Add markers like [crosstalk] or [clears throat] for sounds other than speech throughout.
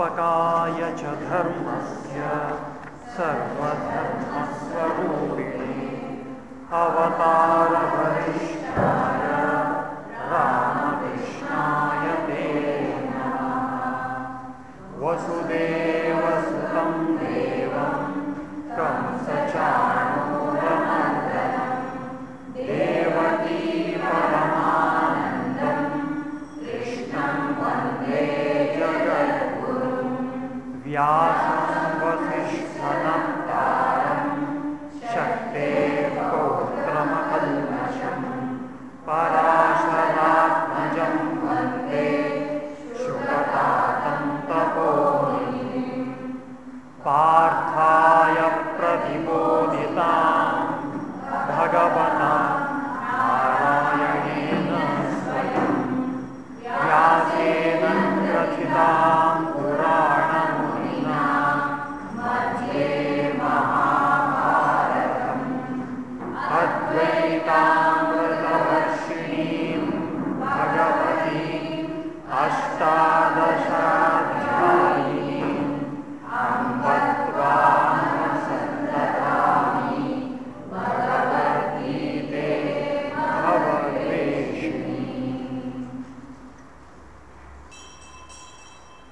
स्थापकाय च धर्मस्य सर्वधर्मस्वरूपिणी। अवतारवरिष्ठाय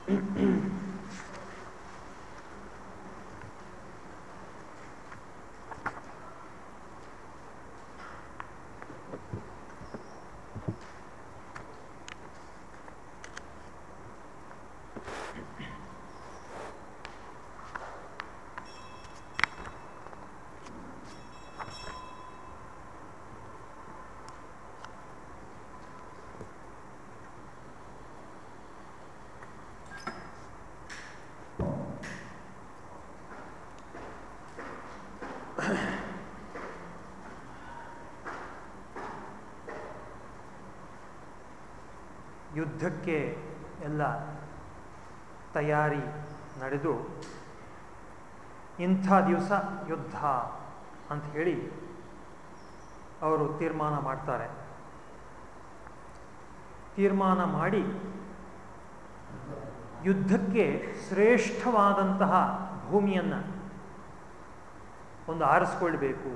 mm [clears throat] ಯುದ್ಧಕ್ಕೆ ಎಲ್ಲ ತಯಾರಿ ನಡೆದು ಇಂಥ ದಿವಸ ಯುದ್ಧ ಅಂತ ಹೇಳಿ ಅವರು ತೀರ್ಮಾನ ಮಾಡ್ತಾರೆ. ತೀರ್ಮಾನ ಮಾಡಿ ಯುದ್ಧಕ್ಕೆ ಶ್ರೇಷ್ಠವಾದಂತಹ ಭೂಮಿಯನ್ನು ಒಂದು ಆರಿಸ್ಕೊಳ್ಬೇಕು.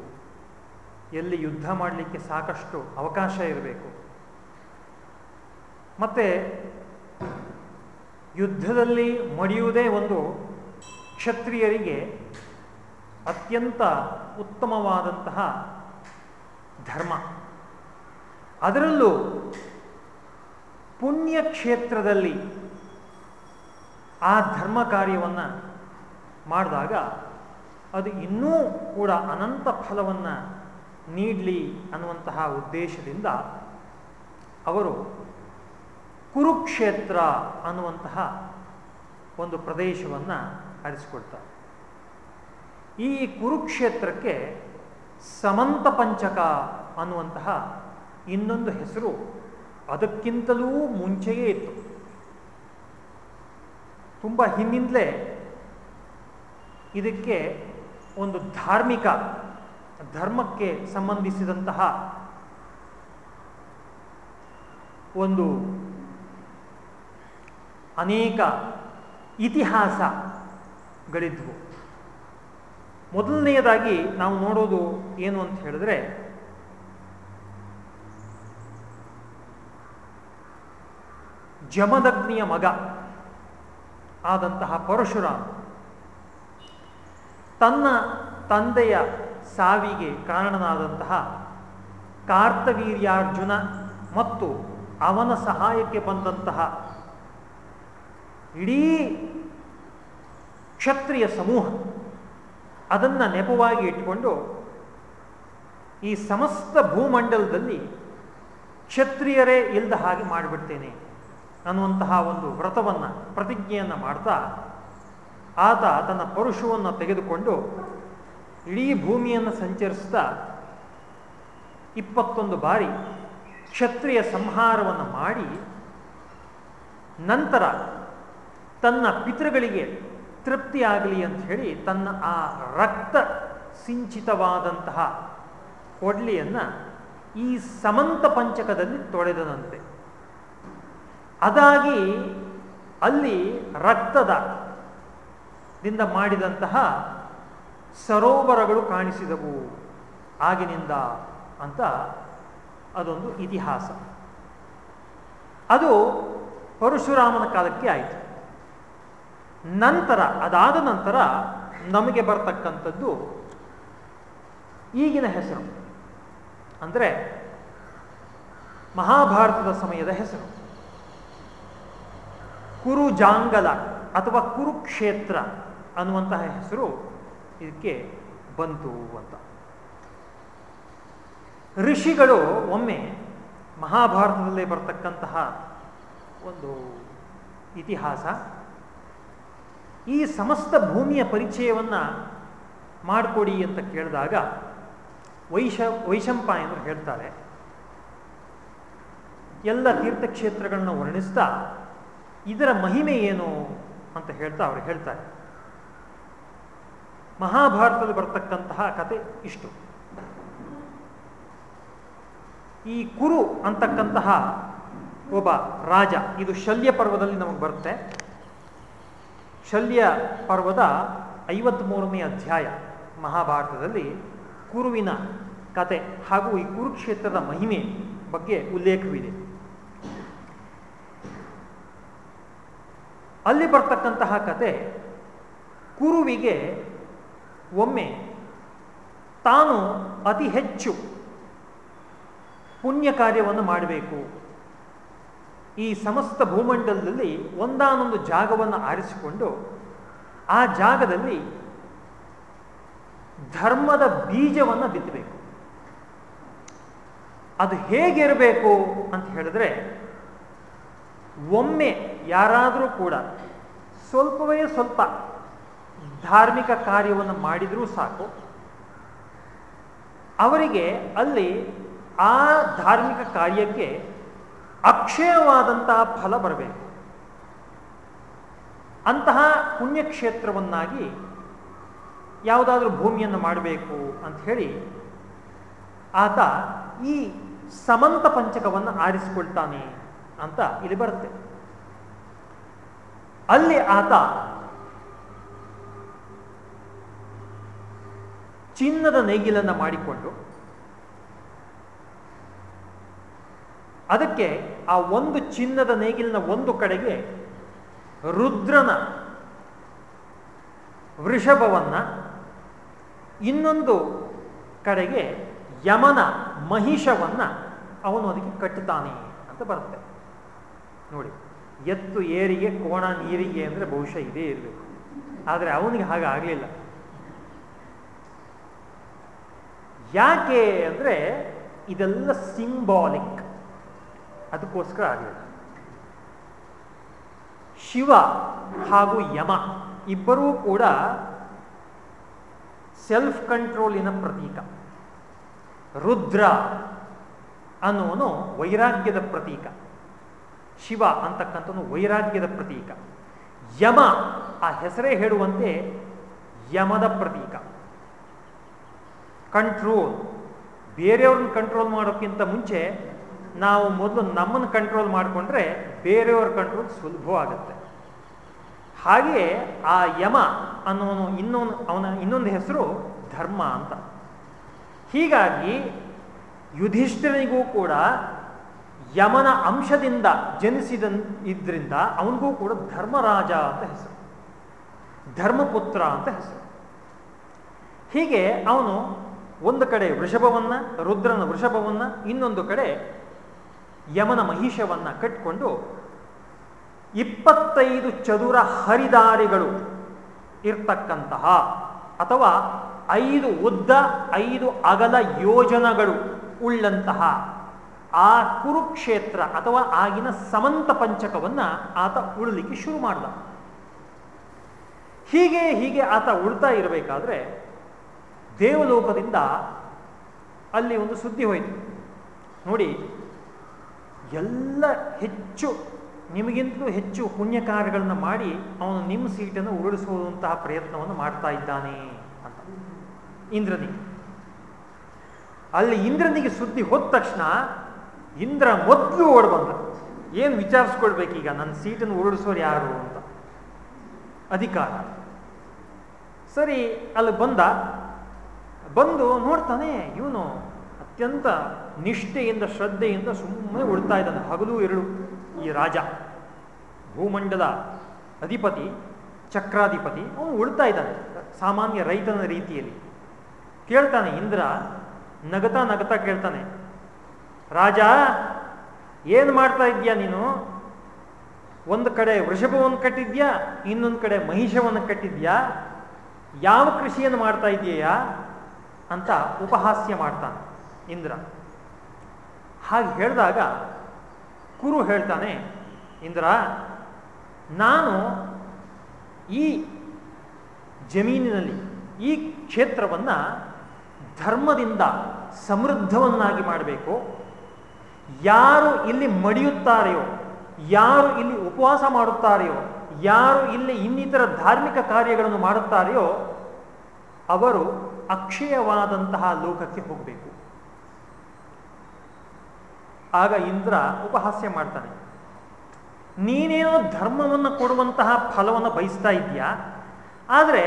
ಎಲ್ಲಿ ಯುದ್ಧ ಮಾಡಲಿಕ್ಕೆ ಸಾಕಷ್ಟು ಅವಕಾಶ ಇರಬೇಕು. ಮತ್ತು ಯುದ್ಧದಲ್ಲಿ ಮಡಿಯುವುದೇ ಒಂದು ಕ್ಷತ್ರಿಯರಿಗೆ ಅತ್ಯಂತ ಉತ್ತಮವಾದಂತಹ ಧರ್ಮ. ಅದರಲ್ಲೂ ಪುಣ್ಯಕ್ಷೇತ್ರದಲ್ಲಿ ಆ ಧರ್ಮ ಕಾರ್ಯವನ್ನು ಮಾಡಿದಾಗ ಅದು ಇನ್ನೂ ಕೂಡ ಅನಂತ ಫಲವನ್ನು ನೀಡಲಿ ಅನ್ನುವಂತಹ ಉದ್ದೇಶದಿಂದ ಅವರು ಕುರುಕ್ಷೇತ್ರ ಅನ್ನುವಂತಹ ಒಂದು ಪ್ರದೇಶವನ್ನು ಆರಿಸಿಕೊಳ್ತಾರೆ ಈ ಕುರುಕ್ಷೇತ್ರಕ್ಕೆ ಸಮಂತ ಪಂಚಕ ಅನ್ನುವಂತಹ ಇನ್ನೊಂದು ಹೆಸರು ಅದಕ್ಕಿಂತಲೂ ಮುಂಚೆಯೇ ಇತ್ತು. ತುಂಬ ಹಿಂದಿಂದಲೇ ಇದಕ್ಕೆ ಒಂದು ಧಾರ್ಮಿಕ, ಧರ್ಮಕ್ಕೆ ಸಂಬಂಧಿಸಿದಂತಹ ಒಂದು ಅನೇಕ ಇತಿಹಾಸಗಳಿದ್ವು ಮೊದಲನೆಯದಾಗಿ ನಾವು ನೋಡೋದು ಏನು ಅಂತ ಹೇಳಿದ್ರೆ, ಜಮದಗ್ನಿಯ ಮಗ ಆದಂತಹ ಪರಶುರಾಮ ತನ್ನ ತಂದೆಯ ಸಾವಿಗೆ ಕಾರಣನಾದಂತಹ ಕಾರ್ತವೀರ್ಯಾರ್ಜುನ ಮತ್ತು ಅವನ ಸಹಾಯಕ್ಕೆ ಬಂದಂತಹ ಇಡೀ ಕ್ಷತ್ರಿಯ ಸಮೂಹ ಅದನ್ನು ನೆಪವಾಗಿ ಇಟ್ಕೊಂಡು ಈ ಸಮಸ್ತ ಭೂಮಂಡಲದಲ್ಲಿ ಕ್ಷತ್ರಿಯರೇ ಇಲ್ಲದ ಹಾಗೆ ಮಾಡಿಬಿಡ್ತೇನೆ ಅನ್ನುವಂತಹ ಒಂದು ವ್ರತವನ್ನು, ಪ್ರತಿಜ್ಞೆಯನ್ನು ಮಾಡ್ತಾ ಆತ ತನ್ನ ಪರುಷವನ್ನು ತೆಗೆದುಕೊಂಡು ಇಡೀ ಭೂಮಿಯನ್ನು ಸಂಚರಿಸ್ತಾ ಇಪ್ಪತ್ತೊಂದು ಬಾರಿ ಕ್ಷತ್ರಿಯ ಸಂಹಾರವನ್ನು ಮಾಡಿ ನಂತರ ತನ್ನ ಪಿತೃಗಳಿಗೆ ತೃಪ್ತಿಯಾಗಲಿ ಅಂತ ಹೇಳಿ ತನ್ನ ಆ ರಕ್ತ ಸಿಂಚಿತವಾದಂತಹ ಕೊಡ್ಲಿಯನ್ನು ಈ ಸಮಂತ ಪಂಚಕದಲ್ಲಿ ತೊಳೆದನಂತೆ. ಅದಾಗಿ ಅಲ್ಲಿ ರಕ್ತದ ದಿಂದ ಮಾಡಿದಂತಹ ಸರೋವರಗಳು ಕಾಣಿಸಿದವು. ಆಗಿನಿಂದ ಅಂತ ಅದೊಂದು ಇತಿಹಾಸ. ಅದು ಪರಶುರಾಮನ ಕಾಲಕ್ಕೆ ಆಯಿತು. ನಂತರ, ಅದಾದ ನಂತರ ನಮಗೆ ಬರ್ತಕ್ಕಂಥದ್ದು ಈಗಿನ ಹೆಸರು. ಅಂದರೆ ಮಹಾಭಾರತದ ಸಮಯದ ಹೆಸರು. ಕುರುಜಾಂಗಲ ಅಥವಾ ಕುರುಕ್ಷೇತ್ರ ಅನ್ನುವಂತಹ ಹೆಸರು ಇದಕ್ಕೆ ಬಂತು ಅಂತ. ಋಷಿಗಳು ಒಮ್ಮೆ ಮಹಾಭಾರತದಲ್ಲೇ ಬರ್ತಕ್ಕಂತಹ ಒಂದು ಇತಿಹಾಸ ಈ ಸಮಸ್ತ ಭೂಮಿಯ ಪರಿಚಯವನ್ನು ಮಾಡಿಕೊಡಿ ಅಂತ ಕೇಳಿದಾಗ ವೈಶ ವೈಶಂಪಾಯನರು ಹೇಳ್ತಾರೆ, ಎಲ್ಲ ತೀರ್ಥಕ್ಷೇತ್ರಗಳನ್ನು ವರ್ಣಿಸ್ತಾ ಇದರ ಮಹಿಮೆ ಏನು ಅಂತ ಹೇಳ್ತಾ ಅವರು ಹೇಳ್ತಾರೆ. ಮಹಾಭಾರತದಲ್ಲಿ ಬರ್ತಕ್ಕಂತಹ ಕತೆ ಇಷ್ಟು. ಈ ಕುರು ಅಂತಕ್ಕಂತಹ ಒಬ್ಬ ರಾಜ, ಇದು ಶಲ್ಯ ಪರ್ವದಲ್ಲಿ ನಮಗೆ ಬರುತ್ತೆ. ಶಲ್ಯ ಪರ್ವದ ಐವತ್ಮೂರನೇ ಅಧ್ಯಾಯ, ಮಹಾಭಾರತದಲ್ಲಿ ಕುರುವಿನ ಕತೆ ಹಾಗೂ ಈ ಕುರುಕ್ಷೇತ್ರದ ಮಹಿಮೆ ಬಗ್ಗೆ ಉಲ್ಲೇಖವಿದೆ. ಅಲ್ಲಿ ಬರ್ತಕ್ಕಂತಹ ಕತೆ ಕುರುವಿಗೆ ಒಮ್ಮೆ ತಾನು ಅತಿ ಹೆಚ್ಚು ಪುಣ್ಯ ಕಾರ್ಯವನ್ನು ಮಾಡಬೇಕು. ಈ ಸಮಸ್ತ ಭೂಮಂಡಲದಲ್ಲಿ ಒಂದಾನೊಂದು ಜಾಗವನ್ನು ಆರಿಸಿಕೊಂಡು ಆ ಜಾಗದಲ್ಲಿ ಧರ್ಮದ ಬೀಜವನ್ನು ಬಿತ್ತಬೇಕು. ಅದು ಹೇಗಿರಬೇಕು ಅಂತ ಹೇಳಿದ್ರೆ, ಒಮ್ಮೆ ಯಾರಾದರೂ ಕೂಡ ಸ್ವಲ್ಪವೇ ಸ್ವಲ್ಪ ಧಾರ್ಮಿಕ ಕಾರ್ಯವನ್ನು ಮಾಡಿದರೂ ಸಾಕು. ಅವರಿಗೆ ಅಲ್ಲಿ ಆ ಧಾರ್ಮಿಕ ಕಾರ್ಯಕ್ಕೆ ಅಕ್ಷಯವಾದಂತಹ ಫಲ ಬರಬೇಕು. ಅಂತಹ ಪುಣ್ಯಕ್ಷೇತ್ರವನ್ನಾಗಿ ಯಾವುದಾದ್ರೂ ಭೂಮಿಯನ್ನು ಮಾಡಬೇಕು ಅಂತ ಹೇಳಿ ಆತ ಈ ಸಮಂತ ಪಂಚಕವನ್ನು ಆರಿಸಿಕೊಳ್ತಾನೆ ಅಂತ ಇಲ್ಲಿ ಬರುತ್ತೆ. ಅಲ್ಲಿ ಆತ ಚಿನ್ನದ ನೇಗಿಲನ್ನು ಮಾಡಿಕೊಂಡು ಅದಕ್ಕೆ ಆ ಒಂದು ಚಿನ್ನದ ನೇಗಿಲಿನ ಒಂದು ಕಡೆಗೆ ರುದ್ರನ ವೃಷಭವನ್ನ, ಇನ್ನೊಂದು ಕಡೆಗೆ ಯಮನ ಮಹಿಷವನ್ನ ಅವನು ಅದಕ್ಕೆ ಕಟ್ಟುತ್ತಾನೆ ಅಂತ ಬರುತ್ತೆ. ನೋಡಿ, ಎತ್ತು, ಏರಿಗೆ, ಕೋಣ, ನೀರಿಗೆ ಅಂದರೆ ಬಹುಶಃ ಇದೇ ಇರಬೇಕು. ಆದರೆ ಅವನಿಗೆ ಹಾಗೆ ಆಗಲಿಲ್ಲ. ಯಾಕೆ ಅಂದರೆ ಇದೆಲ್ಲ ಸಿಂಬಾಲಿಕ್ ಅದಕ್ಕೋಸ್ಕರ ಆಗಲಿಲ್ಲ ಶಿವ ಹಾಗೂ ಯಮ ಇಬ್ಬರೂ ಕೂಡ ಸೆಲ್ಫ್ ಕಂಟ್ರೋಲಿನ ಪ್ರತೀಕ. ರುದ್ರ ಅನ್ನೋನು ವೈರಾಗ್ಯದ ಪ್ರತೀಕ. ಶಿವ ಅಂತಕ್ಕಂಥನು ವೈರಾಗ್ಯದ ಪ್ರತೀಕ. ಯಮ ಆ ಹೆಸರೇ ಹೇಳುವಂತೆ ಯಮದ ಪ್ರತೀಕ. ಕಂಟ್ರೋಲ್ ಬೇರೆಯವ್ರನ್ನ ಕಂಟ್ರೋಲ್ ಮಾಡೋಕ್ಕಿಂತ ಮುಂಚೆ ನಾವು ಮೊದಲು ನಮ್ಮನ್ನು ಕಂಟ್ರೋಲ್ ಮಾಡಿಕೊಂಡ್ರೆ ಬೇರೆಯವ್ರ ಕಂಟ್ರೋಲ್ ಸುಲಭವಾಗುತ್ತೆ. ಹಾಗೆಯೇ ಆ ಯಮ ಅನ್ನೋನು ಇನ್ನೊಂದು ಅವನ ಇನ್ನೊಂದು ಹೆಸರು ಧರ್ಮ ಅಂತ. ಹೀಗಾಗಿ ಯುಧಿಷ್ಠಿರನಿಗೂ ಕೂಡ ಯಮನ ಅಂಶದಿಂದ ಜನಿಸಿದ ಇದ್ರಿಂದ ಅವನಿಗೂ ಕೂಡ ಧರ್ಮರಾಜ ಅಂತ ಹೆಸರು. ಧರ್ಮಪುತ್ರ ಅಂತ ಹೆಸರು. ಹೀಗೆ ಅವನು ಒಂದು ಕಡೆ ವೃಷಭವನ್ನ, ರುದ್ರನ ವೃಷಭವನ್ನ, ಇನ್ನೊಂದು ಕಡೆ ಯಮನ ಮಹಿಷವನ್ನ ಕಟ್ಕೊಂಡು ಇಪ್ಪತ್ತೈದು ಚದುರ ಹರಿದಾರಿಗಳು ಇರ್ತಕ್ಕಂತಹ ಅಥವಾ ಐದು ಉದ್ದ, ಐದು ಅಗಲ ಯೋಜನಗಳು ಉಳ್ಳಂತಹ ಆ ಕುರುಕ್ಷೇತ್ರ ಅಥವಾ ಆಗಿನ ಸಮಂತ ಪಂಚಕವನ್ನ ಆತ ಉಳಲಿಕ್ಕೆ ಶುರು ಮಾಡ್ದ. ಹೀಗೆ ಹೀಗೆ ಆತ ಉಳ್ತಾ ಇರಬೇಕಾದ್ರೆ ದೇವಲೋಕದಿಂದ ಅಲ್ಲಿ ಒಂದು ಸುದ್ದಿ ಹೋಯಿತು. ನೋಡಿ ಎಲ್ಲ ಹೆಚ್ಚು, ನಿಮಗಿಂತಲೂ ಹೆಚ್ಚು ಪುಣ್ಯ ಕಾರ್ಯಗಳನ್ನು ಮಾಡಿ ಅವನು ನಿಮ್ಮ ಸೀಟನ್ನು ಉರುಳಿಸುವಂತಹ ಪ್ರಯತ್ನವನ್ನು ಮಾಡ್ತಾ ಇದ್ದಾನೆ ಅಂತ. ಇಂದ್ರನಿಗೆ. ಅಲ್ಲಿ ಇಂದ್ರನಿಗೆ ಸುದ್ದಿ ಹೋದ ತಕ್ಷಣ ಇಂದ್ರ ಮೊದಲು ಓಡ್ ಬಂದ. ಏನು ವಿಚಾರಿಸ್ಕೊಳ್ಬೇಕೀಗ ನನ್ನ ಸೀಟನ್ನು ಉರುಳಿಸೋರು ಯಾರು ಅಂತ. ಅಧಿಕಾರ. ಸರಿ, ಅಲ್ಲಿ ಬಂದ. ಬಂದು ನೋಡ್ತಾನೆ, ಇವನು ಅತ್ಯಂತ ನಿಷ್ಠೆಯಿಂದ, ಶ್ರದ್ಧೆಯಿಂದ ಸುಮ್ಮನೆ ಉಳ್ತಾ ಇದ್ದಾನೆ. ಹಗಲು ಎರಡು, ಈ ರಾಜ. ಭೂಮಂಡಲ ಅಧಿಪತಿ, ಚಕ್ರಾಧಿಪತಿ, ಅವನು ಉಳ್ತಾ ಇದ್ದಾನೆ. ಸಾಮಾನ್ಯ ರೈತನ ರೀತಿಯಲ್ಲಿ. ಕೇಳ್ತಾನೆ, ಇಂದ್ರ ನಗತಾ ನಗತಾ ಕೇಳ್ತಾನೆ. ರಾಜ, ಏನು ಮಾಡ್ತಾ ಇದೆಯಾ ನೀನು? ಒಂದು ಕಡೆ ವೃಷಭವನ್ನು ಕಟ್ಟಿದ್ಯಾ ಇನ್ನೊಂದು ಕಡೆ ಮಹಿಷವನ್ನು ಕಟ್ಟಿದ್ಯಾ ಯಾವ ಕೃಷಿಯನ್ನು ಮಾಡ್ತಾ ಇದೆಯಾ ಅಂತ ಉಪಹಾಸ್ಯ ಮಾಡ್ತಾನೆ ಇಂದ್ರ. ಹಾಗೆ ಹೇಳಿದಾಗ ಕುರು ಹೇಳ್ತಾನೆ, ಇಂದ್ರ, ನಾನು ಈ ಜಮೀನಿನಲ್ಲಿ ಈ ಕ್ಷೇತ್ರವನ್ನು ಧರ್ಮದಿಂದ ಸಮೃದ್ಧವನ್ನಾಗಿ ಮಾಡಬೇಕು. ಯಾರು ಇಲ್ಲಿ ಮಡಿಯುತ್ತಾರೆಯೋ, ಯಾರು ಇಲ್ಲಿ ಉಪವಾಸ ಮಾಡುತ್ತಾರೆಯೋ, ಯಾರು ಇಲ್ಲಿ ಇನ್ನಿತರ ಧಾರ್ಮಿಕ ಕಾರ್ಯಗಳನ್ನು ಮಾಡುತ್ತಾರೆಯೋ, ಅವರು ಅಕ್ಷಯವಾದಂತಹ ಲೋಕಕ್ಕೆ ಹೋಗಬೇಕು. ಆಗ ಇಂದ್ರ ಉಪಹಾಸ್ಯ ಮಾಡ್ತಾನೆ. ನೀನೇನೋ ಧರ್ಮವನ್ನು ಕೊಡುವಂತಹ ಫಲವನ್ನು ಬಯಸ್ತಾ ಇದೆಯಾ ಆದರೆ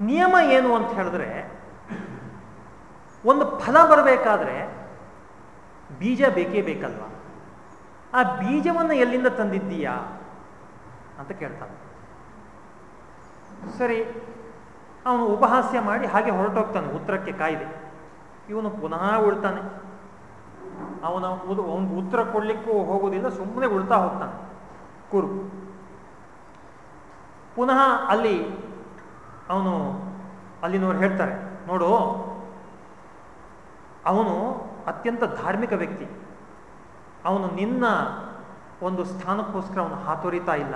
ನಿಯಮ ಏನು ಅಂತ ಹೇಳಿದ್ರೆ, ಒಂದು ಫಲ ಬರಬೇಕಾದ್ರೆ ಬೀಜ ಬೇಕೇ ಬೇಕಲ್ವಾ? ಆ ಬೀಜವನ್ನು ಎಲ್ಲಿಂದ ತಂದಿದ್ದೀಯಾ ಅಂತ ಕೇಳ್ತಾನೆ. ಸರಿ, ಅವನು ಉಪಹಾಸ್ಯ ಮಾಡಿ ಹಾಗೆ ಹೊರಟೋಗ್ತಾನೆ, ಉತ್ತರಕ್ಕೆ ಕಾಯ್ದೆ. ಇವನು ಪುನಃ ಉಳ್ತಾನೆ. ಅವನ ಅವನಿಗೆ ಉತ್ತರ ಕೊಡ್ಲಿಕ್ಕೂ ಹೋಗೋದಿಲ್ಲ ಸುಮ್ಮನೆ ಉಳ್ತಾ ಹೋಗ್ತಾನೆ. ಕುರು. ಪುನಃ ಅಲ್ಲಿ ಅವನು ಅಲ್ಲಿನವ್ರು ಹೇಳ್ತಾರೆ, ನೋಡು, ಅವನು ಅತ್ಯಂತ ಧಾರ್ಮಿಕ ವ್ಯಕ್ತಿ. ಅವನು ನಿನ್ನ ಒಂದು ಸ್ಥಾನಕ್ಕೋಸ್ಕರ ಅವನು ಹಾತೊರಿತಾ ಇಲ್ಲ.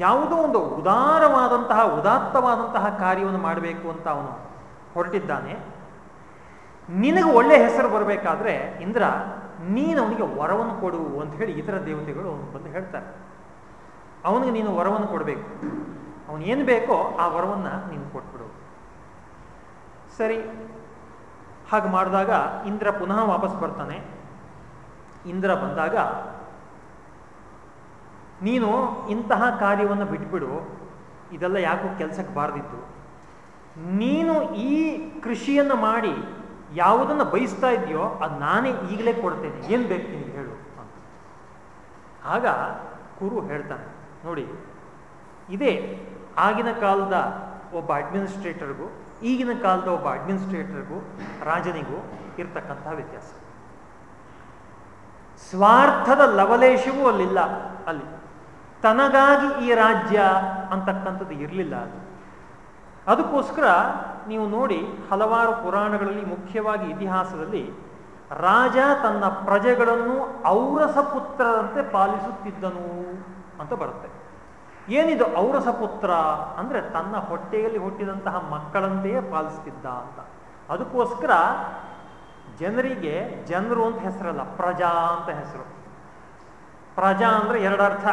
ಯಾವುದೋ ಒಂದು ಉದಾರವಾದಂತಹ, ಉದಾತ್ತವಾದಂತಹ ಕಾರ್ಯವನ್ನು ಮಾಡಬೇಕು ಅಂತ ಅವನು ಹೊರಟಿದ್ದಾನೆ. ನಿನಗೆ ಒಳ್ಳೆ ಹೆಸರು ಬರಬೇಕಾದ್ರೆ ಇಂದ್ರ, ನೀನು ಅವನಿಗೆ ವರವನ್ನು ಕೊಡು ಅಂತ ಹೇಳಿ ಇತರ ದೇವತೆಗಳು ಅವನು ಬಂದು ಹೇಳ್ತಾರೆ. ಅವನಿಗೆ ನೀನು ವರವನ್ನು ಕೊಡಬೇಕು. ಅವನು ಏನು ಬೇಕೋ ಆ ವರವನ್ನು ನೀನು ಕೊಟ್ಬಿಡು. ಸರಿ, ಹಾಗೆ ಮಾಡಿದಾಗ ಇಂದ್ರ ಪುನಃ ವಾಪಸ್ ಬರ್ತಾನೆ. ಇಂದ್ರ ಬಂದಾಗ, ನೀನು ಇಂತಹ ಕಾರ್ಯವನ್ನು ಬಿಟ್ಬಿಡು, ಇದೆಲ್ಲ ಯಾಕೋ ಕೆಲಸಕ್ಕೆ ಬಾರದಿತ್ತು. ನೀನು ಈ ಕೃಷಿಯನ್ನು ಮಾಡಿ ಯಾವುದನ್ನು ಬಯಸ್ತಾ ಇದೆಯೋ ಅದು ನಾನೇ ಈಗಲೇ ಕೊಡ್ತೇನೆ. ಏನು ಬೇಕು ನಿಮ್ಗೆ ಹೇಳು ಅಂತ. ಆಗ ಕುರು ಹೇಳ್ತಾನೆ, ನೋಡಿ, ಇದೇ ಆಗಿನ ಕಾಲದ ಒಬ್ಬ ಅಡ್ಮಿನಿಸ್ಟ್ರೇಟರ್ಗೂ ಈಗಿನ ಕಾಲದ ಒಬ್ಬ ಅಡ್ಮಿನಿಸ್ಟ್ರೇಟರ್ಗೂ ರಾಜನಿಗೂ ಇರ್ತಕ್ಕಂತಹ ವ್ಯತ್ಯಾಸ. ಸ್ವಾರ್ಥದ ಲವಲೇಶವೂ ಅಲ್ಲಿಲ್ಲ. ಅಲ್ಲಿ ತನಗಾಗಿ ಈ ರಾಜ್ಯ ಅಂತಕ್ಕಂಥದ್ದು ಇರಲಿಲ್ಲ ಅದು ಅದಕ್ಕೋಸ್ಕರ ನೀವು ನೋಡಿ ಹಲವಾರು ಪುರಾಣಗಳಲ್ಲಿ ಮುಖ್ಯವಾಗಿ ಇತಿಹಾಸದಲ್ಲಿ ರಾಜ ತನ್ನ ಪ್ರಜೆಗಳನ್ನು ಔರಸ ಪುತ್ರರಂತೆ ಪಾಲಿಸುತ್ತಿದ್ದನು ಅಂತ ಬರುತ್ತೆ. ಏನಿದು ಔರಸ ಪುತ್ರ ಅಂದ್ರೆ ತನ್ನ ಹೊಟ್ಟೆಯಲ್ಲಿ ಹುಟ್ಟಿದಂತಹ ಮಕ್ಕಳಂತೆಯೇ ಪಾಲಿಸ್ತಿದ್ದ ಅಂತ. ಅದಕ್ಕೋಸ್ಕರ ಜನರಿಗೆ ಜನರು ಅಂತ ಹೆಸರಲ್ಲ, ಪ್ರಜಾ ಅಂತ ಹೆಸರು. ಪ್ರಜಾ ಅಂದ್ರೆ ಎರಡರ್ಥ,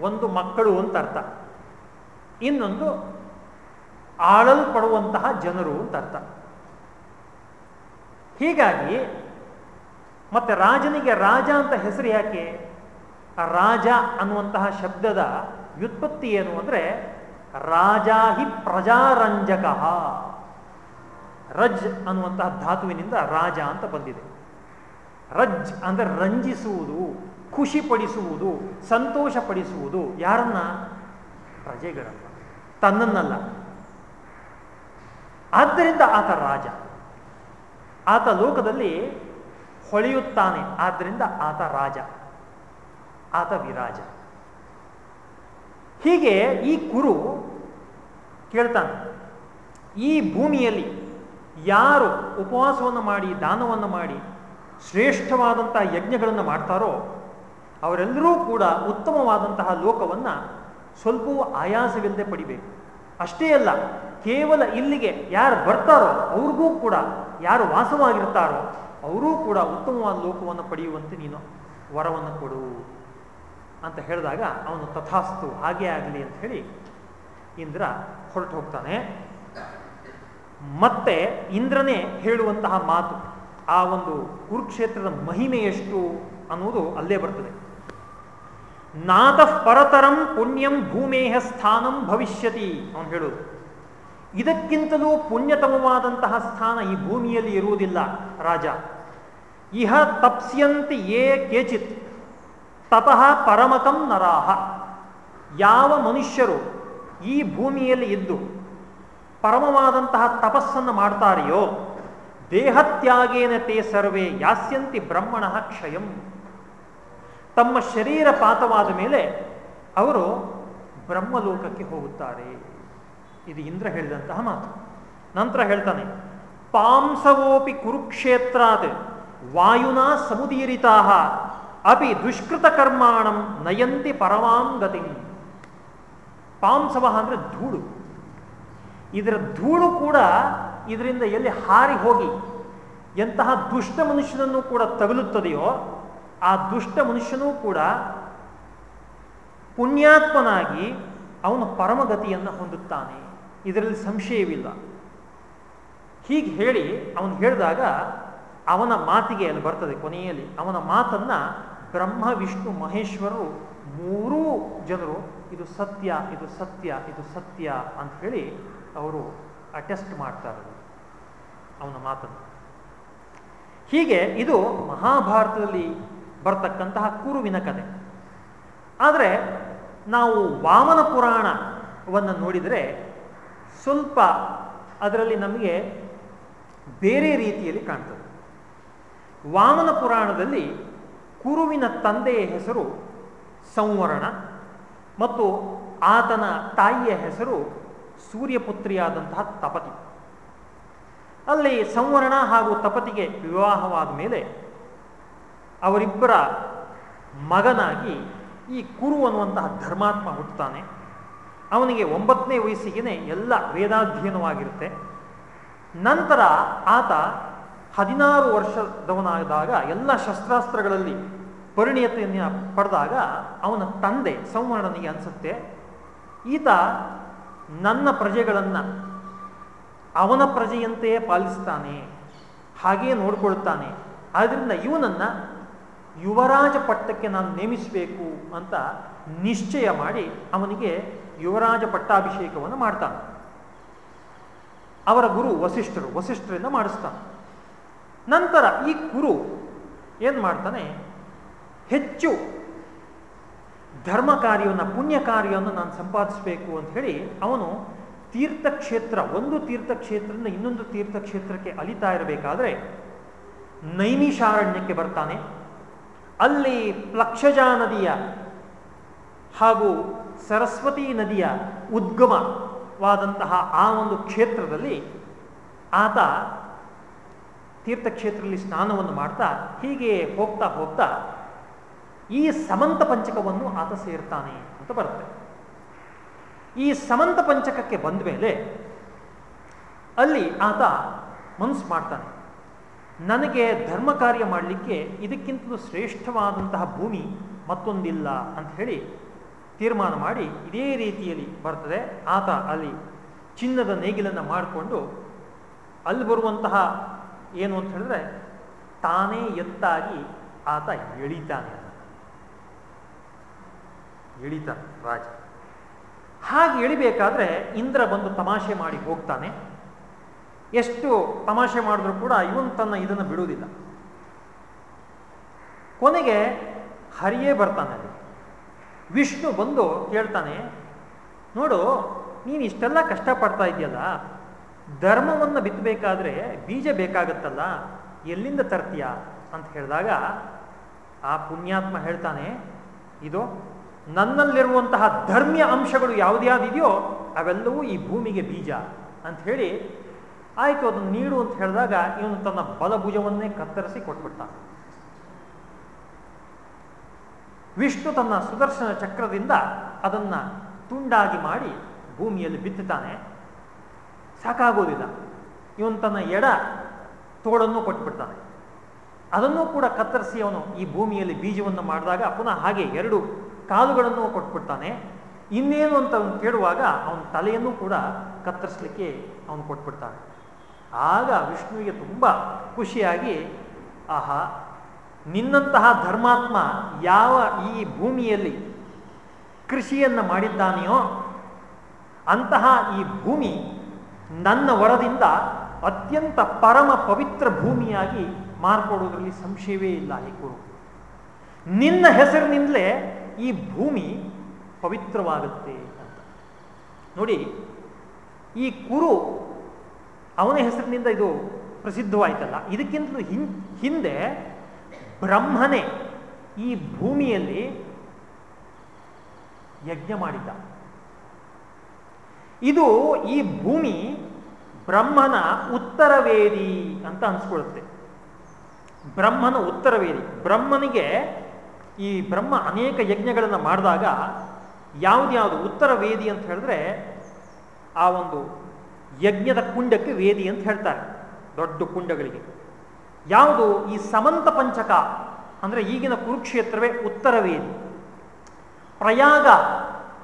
ಒಂದು ಮಕ್ಕಳು ಅಂತ ಅರ್ಥ. ಇನ್ನೊಂದು ಆಳಲ್ಪಡುವಂತಹ ಜನರು ಅಂತ ಅರ್ಥ. ಹೀಗಾಗಿ ಮತ್ತೆ ರಾಜನಿಗೆ ರಾಜ ಅಂತ ಹೆಸರು ಯಾಕೆ? ರಾಜ ಅನ್ನುವಂತಹ ಶಬ್ದದ ವ್ಯುತ್ಪತ್ತಿ ಏನು ಅಂದರೆ ರಾಜಾ ಹಿ ಪ್ರಜಾರಂಜಕ. ರಜ್ ಅನ್ನುವಂತಹ ಧಾತುವಿನಿಂದ ರಾಜ ಅಂತ ಬಂದಿದೆ. ರಜ್ ಅಂದರೆ ರಂಜಿಸುವುದು ಖುಷಿ ಪಡಿಸುವುದು ಸಂತೋಷ ಪಡಿಸುವುದು ಯಾರನ್ನ? ಪ್ರಜೆಗಳನ್ನ. ತನ್ನನ್ನಲ್ಲ. ಆದ್ದರಿಂದ ಆತ ರಾಜ. ಆತ ಲೋಕದಲ್ಲಿ ಹೊಳೆಯುತ್ತಾನೆ. ಆದ್ದರಿಂದ ಆತ ರಾಜ. ಆತ ವಿರಾಜ. ಹೀಗೆ ಈ ಕುರು ಕೇಳ್ತಾನೆ, ಈ ಭೂಮಿಯಲ್ಲಿ ಯಾರು ಉಪವಾಸವನ್ನು ಮಾಡಿ, ದಾನವನ್ನು ಮಾಡಿ ಶ್ರೇಷ್ಠವಾದಂತಹ ಯಜ್ಞಗಳನ್ನು ಮಾಡ್ತಾರೋ, ಅವರೆಲ್ಲರೂ ಕೂಡ ಉತ್ತಮವಾದಂತಹ ಲೋಕವನ್ನು ಸ್ವಲ್ಪವೂ ಆಯಾಸವಿಲ್ಲದೆ ಪಡಿಬೇಕು. ಅಷ್ಟೇ ಅಲ್ಲ, ಕೇವಲ ಇಲ್ಲಿಗೆ ಯಾರು ಬರ್ತಾರೋ ಅವ್ರಿಗೂ ಕೂಡ ಯಾರು ವಾಸವಾಗಿರ್ತಾರೋ ಅವರೂ ಕೂಡ ಉತ್ತಮವಾದ ಲೋಕವನ್ನು ಪಡೆಯುವಂತೆ ನೀನು ವರವನ್ನು ಕೊಡು ಅಂತ ಹೇಳಿದಾಗ ಅವನು ತಥಾಸ್ತು, ಹಾಗೆ ಆಗಲಿ ಅಂತ ಹೇಳಿ ಇಂದ್ರ ಹೊರಟು ಹೋಗ್ತಾನೆ. ಮತ್ತೆ ಇಂದ್ರನೇ ಹೇಳುವಂತಹ ಮಾತು, ಆ ಒಂದು ಕುರುಕ್ಷೇತ್ರದ ಮಹಿಮೆ ಎಷ್ಟು ಅನ್ನುವುದು ಅಲ್ಲೇ ಬರ್ತದೆ. ನಾತಃ ಪರತರಂ ಪುಣ್ಯಂ ಭೂಮೇಹ ಸ್ಥಾನಂ ಭವಿಷ್ಯತಿ. ಅವನು ಹೇಳುವುದು ಇದಕ್ಕಿಂತಲೂ ಪುಣ್ಯತಮವಾದಂತಹ ಸ್ಥಾನ ಈ ಭೂಮಿಯಲ್ಲಿ ಇರುವುದಿಲ್ಲ ರಾಜ. ಇಹ ತಪ್ಸ್ಯಂತಿ ಯೇ ಕೇಚಿತ್. ತತಃ ಪರಮಕಂ ನರಾಹ. ಯಾವ ಮನುಷ್ಯರು ಈ ಭೂಮಿಯಲ್ಲಿ ಇದ್ದು ಪರಮವಾದಂತಹ ತಪಸ್ಸನ್ನು ಮಾಡ್ತಾರೆಯೋ ದೇಹತ್ಯಾಗೇನ ತೇ ಸರ್ವೇ ಯಾಸ್ಯಂತಿ ಬ್ರಹ್ಮಣ ಕ್ಷಯಂ. ತಮ್ಮ ಶರೀರ ಪಾತವಾದ ಮೇಲೆ ಅವರು ಬ್ರಹ್ಮಲೋಕಕ್ಕೆ ಹೋಗುತ್ತಾರೆ. ಇದು ಇಂದ್ರ ಹೇಳಿದಂತಹ ಮಾತು. ನಂತರ ಹೇಳ್ತಾನೆ, ಪಾಂಸವೋಪಿ ಕುರುಕ್ಷೇತ್ರಾತ್ ವಾಯುನಾ ಸಮುದೀರಿತಾ ಅಪಿ ದುಷ್ಕೃತ ಕರ್ಮಾಣಂ ನಯಂತಿ ಪರವಾಂಗತಿ ಪಾಂಸವ ಅಂದರೆ ಧೂಳು. ಇದರ ಧೂಳು ಕೂಡ ಇದರಿಂದ ಎಲ್ಲಿ ಹಾರಿ ಹೋಗಿ ಎಂತಹ ದುಷ್ಟ ಮನುಷ್ಯನನ್ನು ಕೂಡ ತಗಲುತ್ತದೆಯೋ ಆ ದುಷ್ಟ ಮನುಷ್ಯನೂ ಕೂಡ ಪುಣ್ಯಾತ್ಮನಾಗಿ ಅವನು ಪರಮಗತಿಯನ್ನು ಹೊಂದುತ್ತಾನೆ. ಇದರಲ್ಲಿ ಸಂಶಯವಿಲ್ಲ. ಹೀಗೆ ಹೇಳಿ ಅವನು ಹೇಳಿದಾಗ ಅವನ ಮಾತಿಗೆ ಅಲ್ಲಿ ಬರ್ತದೆ ಕೊನೆಯಲ್ಲಿ. ಅವನ ಮಾತನ್ನ ಬ್ರಹ್ಮ, ವಿಷ್ಣು ಮಹೇಶ್ವರರು ಮೂರೂ ಜನರು ಇದು ಸತ್ಯ ಇದು ಸತ್ಯ ಇದು ಸತ್ಯ ಅಂತ ಹೇಳಿ ಅವರು ಅಟೆಸ್ಟ್ ಮಾಡ್ತಾರೆ. ಅವನ ಮಾತನ್ನು. ಹೀಗೆ ಇದು ಮಹಾಭಾರತದಲ್ಲಿ ಬರ್ತಕ್ಕಂತಹ ಕುರುವಿನ ಕಥೆ ಆದರೆ ನಾವು ವಾಮನ ಪುರಾಣವನ್ನು ನೋಡಿದರೆ ಸ್ವಲ್ಪ ಅದರಲ್ಲಿ ನಮಗೆ ಬೇರೆ ರೀತಿಯಲ್ಲಿ ಕಾಣ್ತದೆ. ವಾಮನ ಪುರಾಣದಲ್ಲಿ ಕುರುವಿನ ತಂದೆಯ ಹೆಸರು ಸಂವರಣ ಮತ್ತು ಆತನ ತಾಯಿಯ ಹೆಸರು ಸೂರ್ಯಪುತ್ರಿಯಾದಂತಹ ತಪತಿ. ಅಲ್ಲಿ ಸಂವರಣ ಹಾಗೂ ತಪತಿಗೆ ವಿವಾಹವಾದ ಮೇಲೆ ಅವರಿಬ್ಬರ ಮಗನಾಗಿ ಈ ಕುರು ಅನ್ನುವಂತಹ ಧರ್ಮಾತ್ಮ ಹುಟ್ಟುತ್ತಾನೆ. ಅವನಿಗೆ ಒಂಬತ್ತನೇ ವಯಸ್ಸಿಗೆ ಎಲ್ಲ ವೇದಾಧ್ಯಯನವಾಗಿರುತ್ತೆ. ನಂತರ ಆತ ಹದಿನಾರು ವರ್ಷದವನಾದಾಗ ಎಲ್ಲ ಶಸ್ತ್ರಾಸ್ತ್ರಗಳಲ್ಲಿ ಪರಿಣಿಯತೆಯನ್ನು ಪಡೆದಾಗ ಅವನ ತಂದೆ ಸಂವರ್ಣನಿಗೆ ಅನಿಸುತ್ತೆ. ಈತ ನನ್ನ ಪ್ರಜೆಗಳನ್ನು ಅವನ ಪ್ರಜೆಯಂತೆಯೇ ಪಾಲಿಸ್ತಾನೆ, ಹಾಗೆಯೇ ನೋಡ್ಕೊಳ್ತಾನೆ. ಆದ್ದರಿಂದ ಇವನನ್ನು ಯುವರಾಜ ಪಟ್ಟಕ್ಕೆ ನಾನು ನೇಮಿಸಬೇಕು ಅಂತ ನಿಶ್ಚಯ ಮಾಡಿ ಅವನಿಗೆ ಯುವರಾಜ ಪಟ್ಟಾಭಿಷೇಕವನ್ನು ಮಾಡ್ತಾನೆ. ಅವರ ಗುರು ವಸಿಷ್ಠರು ವಸಿಷ್ಠರಿಂದ ಮಾಡಿಸ್ತಾನೆ. ನಂತರ ಈ ಗುರು ಏನು ಮಾಡ್ತಾನೆ? ಹೆಚ್ಚು ಧರ್ಮ ಕಾರ್ಯವನ್ನು ಪುಣ್ಯ ಕಾರ್ಯವನ್ನು ನಾನು ಸಂಪಾದಿಸಬೇಕು ಅಂತ ಹೇಳಿ ಅವನು ತೀರ್ಥಕ್ಷೇತ್ರ, ಒಂದು ತೀರ್ಥಕ್ಷೇತ್ರದಿಂದ ಇನ್ನೊಂದು ತೀರ್ಥಕ್ಷೇತ್ರಕ್ಕೆ ಅಲಿತಾ ಇರಬೇಕಾದ್ರೆ ನೈಮಿಷಾರಣ್ಯಕ್ಕೆ ಬರ್ತಾನೆ. ಅಲ್ಲಿ ಪ್ಲಕ್ಷಜಾ ನದಿಯ ಹಾಗೂ ಸರಸ್ವತಿ ನದಿಯ ಉದ್ಗಮವಾದಂತಹ ಆ ಒಂದು ಕ್ಷೇತ್ರದಲ್ಲಿ ಆತ ತೀರ್ಥಕ್ಷೇತ್ರದಲ್ಲಿ ಸ್ನಾನವನ್ನು ಮಾಡ್ತಾ ಹೀಗೆ ಹೋಗ್ತಾ ಹೋಗ್ತಾ ಈ ಸಮಂತ ಪಂಚಕವನ್ನು ಆತ ಸೇರ್ತಾನೆ ಅಂತ ಬರುತ್ತೆ. ಈ ಸಮಂತ ಪಂಚಕಕ್ಕೆ ಬಂದ ಮೇಲೆ ಅಲ್ಲಿ ಆತ ಮನ್ಸು ಮಾಡ್ತಾನೆ. ನನಗೆ ಧರ್ಮ ಕಾರ್ಯ ಮಾಡಲಿಕ್ಕೆ ಇದಕ್ಕಿಂತಲೂ ಶ್ರೇಷ್ಠವಾದಂತಹ ಭೂಮಿ ಮತ್ತೊಂದಿಲ್ಲ ಅಂತ ಹೇಳಿ ತೀರ್ಮಾನ ಮಾಡಿ ಇದೇ ರೀತಿಯಲ್ಲಿ ಬರ್ತದೆ. ಆತ ಅಲ್ಲಿ ಚಿನ್ನದ ನೇಗಿಲನ್ನು ಮಾಡಿಕೊಂಡು ಅಲ್ಲಿ ಬರುವಂತಹ ಏನು ಅಂತ ಹೇಳಿದ್ರೆ ತಾನೇ ಎತ್ತಾಗಿ ಆತ ಎಳಿತಾನೆ ಎಳಿತಾನೆ ರಾಜ. ಹಾಗೆ ಎಳಿಬೇಕಾದ್ರೆ ಇಂದ್ರ ಬಂದು ತಮಾಷೆ ಮಾಡಿ ಹೋಗ್ತಾನೆ. ಎಷ್ಟು ತಮಾಷೆ ಮಾಡಿದ್ರು ಕೂಡ ಇವನು ತನ್ನ ಇದನ್ನು ಬಿಡುವುದಿಲ್ಲ. ಕೊನೆಗೆ ಹರಿಯೇ ಬರ್ತಾನೆ ಅಲ್ಲಿ. ವಿಷ್ಣು ಬಂದು ಕೇಳ್ತಾನೆ ನೋಡು, ನೀನು ಇಷ್ಟೆಲ್ಲ ಕಷ್ಟಪಡ್ತಾ ಇದೆಯಲ್ಲ ಧರ್ಮವನ್ನು ಬಿತ್ತಬೇಕಾದ್ರೆ ಬೀಜ ಬೇಕಾಗತ್ತಲ್ಲ, ಎಲ್ಲಿಂದ ತರ್ತೀಯ? ಅಂತ ಹೇಳಿದಾಗ ಆ ಪುಣ್ಯಾತ್ಮ ಹೇಳ್ತಾನೆ, ಇದು, ನನ್ನಲ್ಲಿರುವಂತಹ ಧರ್ಮ್ಯ ಅಂಶಗಳು ಯಾವುದ್ಯಾವುದಿದೆಯೋ ಅವೆಲ್ಲವೂ ಈ ಭೂಮಿಗೆ ಬೀಜ ಅಂತ ಹೇಳಿ ಆಯಿತು, ಅದನ್ನು ನೀಡು ಅಂತ ಹೇಳಿದಾಗ ಇವನು ತನ್ನ ಬಲಭುಜವನ್ನೇ ಕತ್ತರಿಸಿ ಕೊಟ್ಬಿಡ್ತಾನೆ ವಿಷ್ಣು ತನ್ನ ಸುದರ್ಶನ ಚಕ್ರದಿಂದ ಅದನ್ನು ತುಂಡಾಗಿ ಮಾಡಿ ಭೂಮಿಯಲ್ಲಿ ಬಿತ್ತುತ್ತಾನೆ ಸಾಕಾಗೋದಿಲ್ಲ. ಇವನು ತನ್ನ ಎಡ ತೋಡನ್ನು ಕೊಟ್ಬಿಡ್ತಾನೆ. ಅದನ್ನು ಕೂಡ ಕತ್ತರಿಸಿ ಅವನು ಈ ಭೂಮಿಯಲ್ಲಿ ಬೀಜವನ್ನು ಮಾಡಿದಾಗ ಪುನಃ ಹಾಗೆ ಎರಡು ಕಾಲುಗಳನ್ನು ಕೊಟ್ಬಿಡ್ತಾನೆ. ಇನ್ನೇನು ಅಂತ ಅವನು ಕೇಳುವಾಗ ಅವನ ತಲೆಯನ್ನು ಕೂಡ ಕತ್ತರಿಸಲಿಕ್ಕೆ ಅವನು ಕೊಟ್ಬಿಡ್ತಾನೆ. ಆಗ ವಿಷ್ಣುವಿಗೆ ತುಂಬ ಖುಷಿಯಾಗಿ, ಆಹಾ, ನಿನ್ನಂತಹ ಧರ್ಮಾತ್ಮ ಯಾವ ಈ ಭೂಮಿಯಲ್ಲಿ ಕೃಷಿಯನ್ನು ಮಾಡಿದ್ದಾನೆಯೋ, ಅಂತಹ ಈ ಭೂಮಿ ನನ್ನ ವರದಿಂದ ಅತ್ಯಂತ ಪರಮ ಪವಿತ್ರ ಭೂಮಿಯಾಗಿ ಮಾರ್ಪಡುವುದರಲ್ಲಿ ಸಂಶಯವೇ ಇಲ್ಲ ಈ ಗುರು. ನಿನ್ನ ಹೆಸರಿನಿಂದಲೇ ಈ ಭೂಮಿ ಪವಿತ್ರವಾಗುತ್ತೆ. ಅಂತ. ನೋಡಿ, ಈ ಕುರು ಅವನ ಹೆಸರಿನಿಂದ ಇದು ಪ್ರಸಿದ್ಧವಾಯ್ತಲ್ಲ. ಇದಕ್ಕಿಂತಲೂ ಹಿಂ, ಹಿಂದೆ ಬ್ರಹ್ಮನೇ ಈ ಭೂಮಿಯಲ್ಲಿ ಯಜ್ಞ ಮಾಡಿದ್ದ. ಇದು ಈ ಭೂಮಿ ಬ್ರಹ್ಮನ ಉತ್ತರವೇದಿ ಅಂತ ಅನ್ಸ್ಕೊಳುತ್ತೆ. ಬ್ರಹ್ಮನ ಉತ್ತರವೇದಿ. ಬ್ರಹ್ಮನಿಗೆ ಈ ಬ್ರಹ್ಮ ಅನೇಕ ಯಜ್ಞಗಳನ್ನು ಮಾಡಿದಾಗ ಯಾವುದ್ಯಾವುದು ಉತ್ತರ ವೇದಿ ಅಂತ ಹೇಳಿದ್ರೆ ಆ ಒಂದು ಯಜ್ಞದ ಕುಂಡಕ್ಕೆ ವೇದಿ ಅಂತ ಹೇಳ್ತಾರೆ. ದೊಡ್ಡ ಕುಂಡಗಳಿಗೆ. ಯಾವುದು ಈ ಸಮಂತ ಪಂಚಕ? ಅಂದರೆ ಈಗಿನ ಕುರುಕ್ಷೇತ್ರವೇ ಉತ್ತರ ವೇದಿ. ಪ್ರಯಾಗ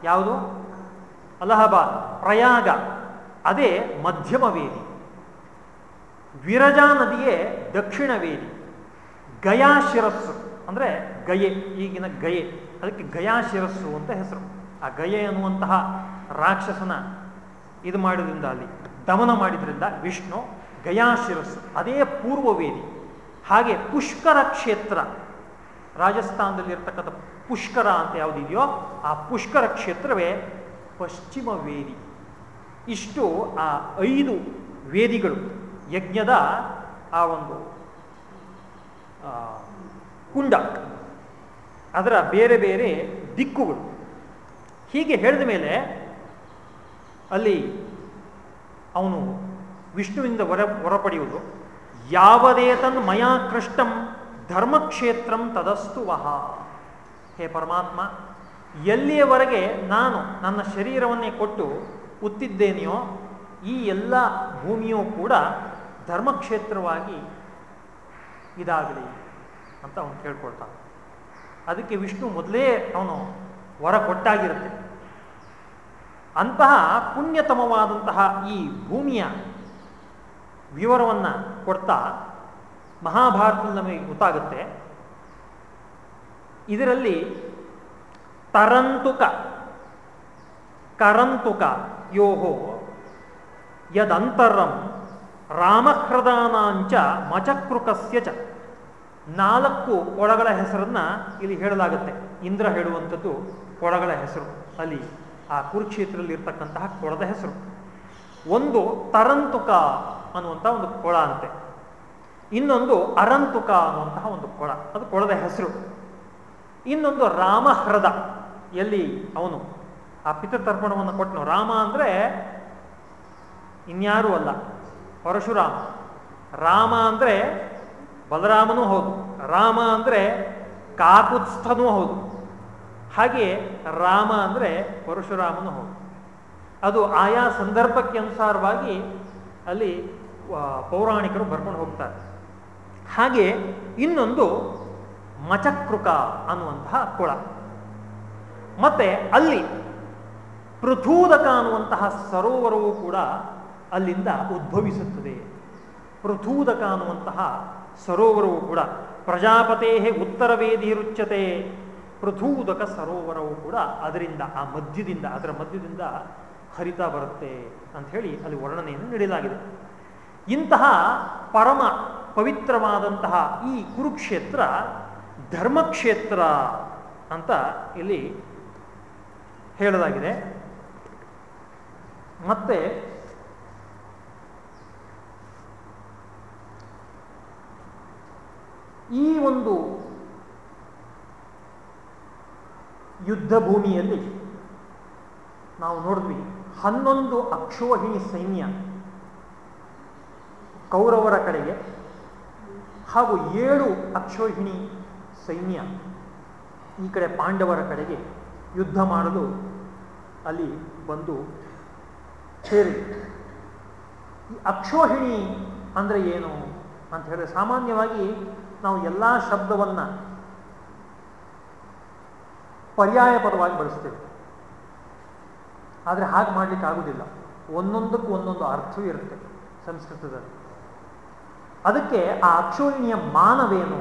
ಯಾವುದು? ಅಲಹಾಬಾದ್. ಪ್ರಯಾಗ. ಅದೇ ಮಧ್ಯಮ ವೇದಿ. ವಿರಜಾ ನದಿಯೇ ದಕ್ಷಿಣ ವೇದಿ. ಗಯಾ ಶಿರಸ್ಸು. ಅಂದರೆ ಗಯೆ, ಈಗಿನ ಗಯೆ. ಅದಕ್ಕೆ ಗಯಾ ಶಿರಸ್ಸು ಅಂತ ಹೆಸರು. ಆ ಗಯೆ ಅನ್ನುವಂತಹ ರಾಕ್ಷಸನ ಇದು ಮಾಡೋದ್ರಿಂದ ಅಲ್ಲಿ ದಮನ ಮಾಡಿದ್ರಿಂದ ವಿಷ್ಣು ಗಯಾಶಿರಸ್ ಅದೇ ಪೂರ್ವ ವೇದಿ ಹಾಗೆ ಪುಷ್ಕರ ಕ್ಷೇತ್ರ ರಾಜಸ್ಥಾನದಲ್ಲಿ ಇರ್ತಕ್ಕಂಥ ಪುಷ್ಕರ ಅಂತ ಯಾವುದಿದೆಯೋ, ಆ ಪುಷ್ಕರ ಕ್ಷೇತ್ರವೇ ಪಶ್ಚಿಮ ವೇದಿ. ಇಷ್ಟು ಆ ಐದು ವೇದಿಗಳು, ಯಜ್ಞದ ಆ ಒಂದು ಕುಂಡ, ಅದರ ಬೇರೆ ಬೇರೆ ದಿಕ್ಕುಗಳು. ಹೀಗೆ ಹೇಳಿದ ಮೇಲೆ ಅಲ್ಲಿ ಅವನು ವಿಷ್ಣುವಿಂದ ಹೊರ ಹೊರಪಡೆಯುವುದು. ಯಾವುದೇತನ್ ಮಯಾ ಕೃಷ್ಟಂ ಧರ್ಮಕ್ಷೇತ್ರಂ ತದಸ್ತು ವಹ ಹೇ ಪರಮಾತ್ಮ, ಎಲ್ಲಿಯವರೆಗೆ ನಾನು ನನ್ನ ಶರೀರವನ್ನೇ ಕೊಟ್ಟು ಉತ್ತಿದ್ದೇನೆಯೋ ಈ ಎಲ್ಲ ಭೂಮಿಯೂ ಕೂಡ ಧರ್ಮಕ್ಷೇತ್ರವಾಗಿ ಇದಾಗಲಿ ಅಂತ ಅವನು ಕೇಳ್ಕೊಳ್ತಾನೆ. ಅದಕ್ಕೆ ವಿಷ್ಣು ಮೊದಲೇ ಅವನು ವರ ಕೊಟ್ಟಾಗಿರುತ್ತೆ. ಅಂತಹ ಪುಣ್ಯತಮವಾದಂತಹ ಈ ಭೂಮಿಯ ವಿವರವನ್ನು ಕೊಡ್ತಾ ಮಹಾಭಾರತದಲ್ಲಿ ನಮಗೆ ಗೊತ್ತಾಗುತ್ತೆ. ಇದರಲ್ಲಿ ತರಂತುಕ, ಕರಂತುಕ ಯೋಹೋ ಯದಂತರಂ ರಾಮಹೃದಾನಾಂಚ ಮಚಕೃಕಸ್ಯ ಚ. ನಾಲ್ಕು ಕೊಳಗಳ ಹೆಸರನ್ನು ಇಲ್ಲಿ ಹೇಳಲಾಗುತ್ತೆ. ಇಂದ್ರ ಹೇಳುವಂಥದ್ದು ಕೊಳಗಳ ಹೆಸರು ಅಲ್ಲಿ. ಆ ಕುರುಕ್ಷೇತ್ರದಲ್ಲಿ ಇರ್ತಕ್ಕಂತಹ ಕೊಳದ ಹೆಸರು. ಒಂದು ತರಂತುಕ ಅನ್ನುವಂಥ ಒಂದು ಕೊಳ ಅಂತೆ. ಇನ್ನೊಂದು ಅರಂತುಕ ಅನ್ನುವಂತಹ ಒಂದು ಕೊಳ. ಅದು ಕೊಳದ ಹೆಸರು. ಇನ್ನೊಂದು ರಾಮಹ್ರದ. ಎಲ್ಲಿ? ಅವನು. ಆ ಪಿತೃತರ್ಪಣವನ್ನು ಕೊಟ್ಟನು. ರಾಮ ಅಂದರೆ ಇನ್ಯಾರೂ ಅಲ್ಲ. ಪರಶುರಾಮ. ರಾಮ ಅಂದರೆ ಬಲರಾಮನೂ ಹೌದು. ರಾಮ ಅಂದರೆ ಕಾಕುತ್ಸ್ಥನೂ ಹೌದು. ಹಾಗೆ ರಾಮ ಅಂದರೆ ಪರಶುರಾಮನು ಹೋಗ ಅದು ಆಯಾ ಸಂದರ್ಭಕ್ಕೆ ಅನುಸಾರವಾಗಿ ಅಲ್ಲಿ ಪೌರಾಣಿಕರು ಬರ್ಕೊಂಡು ಹೋಗ್ತಾರೆ. ಹಾಗೆ ಇನ್ನೊಂದು ಮಚಕೃಕ ಅನ್ನುವಂತಹ ಕೊಳ. ಮತ್ತೆ ಅಲ್ಲಿ ಪೃಥೂದಕ ಅನ್ನುವಂತಹ ಸರೋವರವು ಕೂಡ ಅಲ್ಲಿಂದ ಉದ್ಭವಿಸುತ್ತದೆ. ಪೃಥೂದಕ ಅನ್ನುವಂತಹ ಸರೋವರವು ಕೂಡ ಪ್ರಜಾಪತೇ ಉತ್ತರವೇದಿ ರುಚ್ಯತೆ. ಪೃಥೂದಕ ಸರೋವರವು ಕೂಡ ಅದರಿಂದ, ಆ ಮಧ್ಯದಿಂದ, ಅದರ ಮಧ್ಯದಿಂದ ಹರಿತಾ ಬರುತ್ತೆ ಅಂತ ಹೇಳಿ ಅಲ್ಲಿ ವರ್ಣನೆಯನ್ನು ನೀಡಲಾಗಿದೆ. ಇಂತಹ ಪರಮ ಪವಿತ್ರವಾದಂತಹ ಈ ಕುರುಕ್ಷೇತ್ರ ಧರ್ಮಕ್ಷೇತ್ರ ಅಂತ ಇಲ್ಲಿ ಹೇಳಲಾಗಿದೆ. ಮತ್ತೆ ಈ ಒಂದು ಯುದ್ಧ ಭೂಮಿಯಲ್ಲಿ ನಾವು ನೋಡಿದ್ವಿ ಹನ್ನೊಂದು ಅಕ್ಷೋಹಿಣಿ ಸೈನ್ಯ ಕೌರವರ ಕಡೆಗೆ ಹಾಗೂ ಏಳು ಅಕ್ಷೋಹಿಣಿ ಸೈನ್ಯ ಈ ಕಡೆ ಪಾಂಡವರ ಕಡೆಗೆ ಯುದ್ಧ ಮಾಡಲು ಅಲ್ಲಿ ಬಂದು ಸೇರಿ ಈ ಅಕ್ಷೋಹಿಣಿ ಅಂದರೆ ಏನು ಅಂತ ಹೇಳಿದ್ರೆ ಸಾಮಾನ್ಯವಾಗಿ ನಾವು ಎಲ್ಲ ಶಬ್ದವನ್ನು ಪರ್ಯಾಯ ಪದವಾಗಿ ಬಳಸ್ತೇವೆ. ಆದರೆ ಹಾಗೆ ಮಾಡಲಿಕ್ಕೆ ಆಗುವುದಿಲ್ಲ ಒಂದೊಂದಕ್ಕೂ ಒಂದೊಂದು ಅರ್ಥವೂ ಇರುತ್ತೆ ಸಂಸ್ಕೃತದಲ್ಲಿ. ಅದಕ್ಕೆ ಆ ಅಕ್ಷೋಹಿಣಿಯ ಮಾನವೇನು,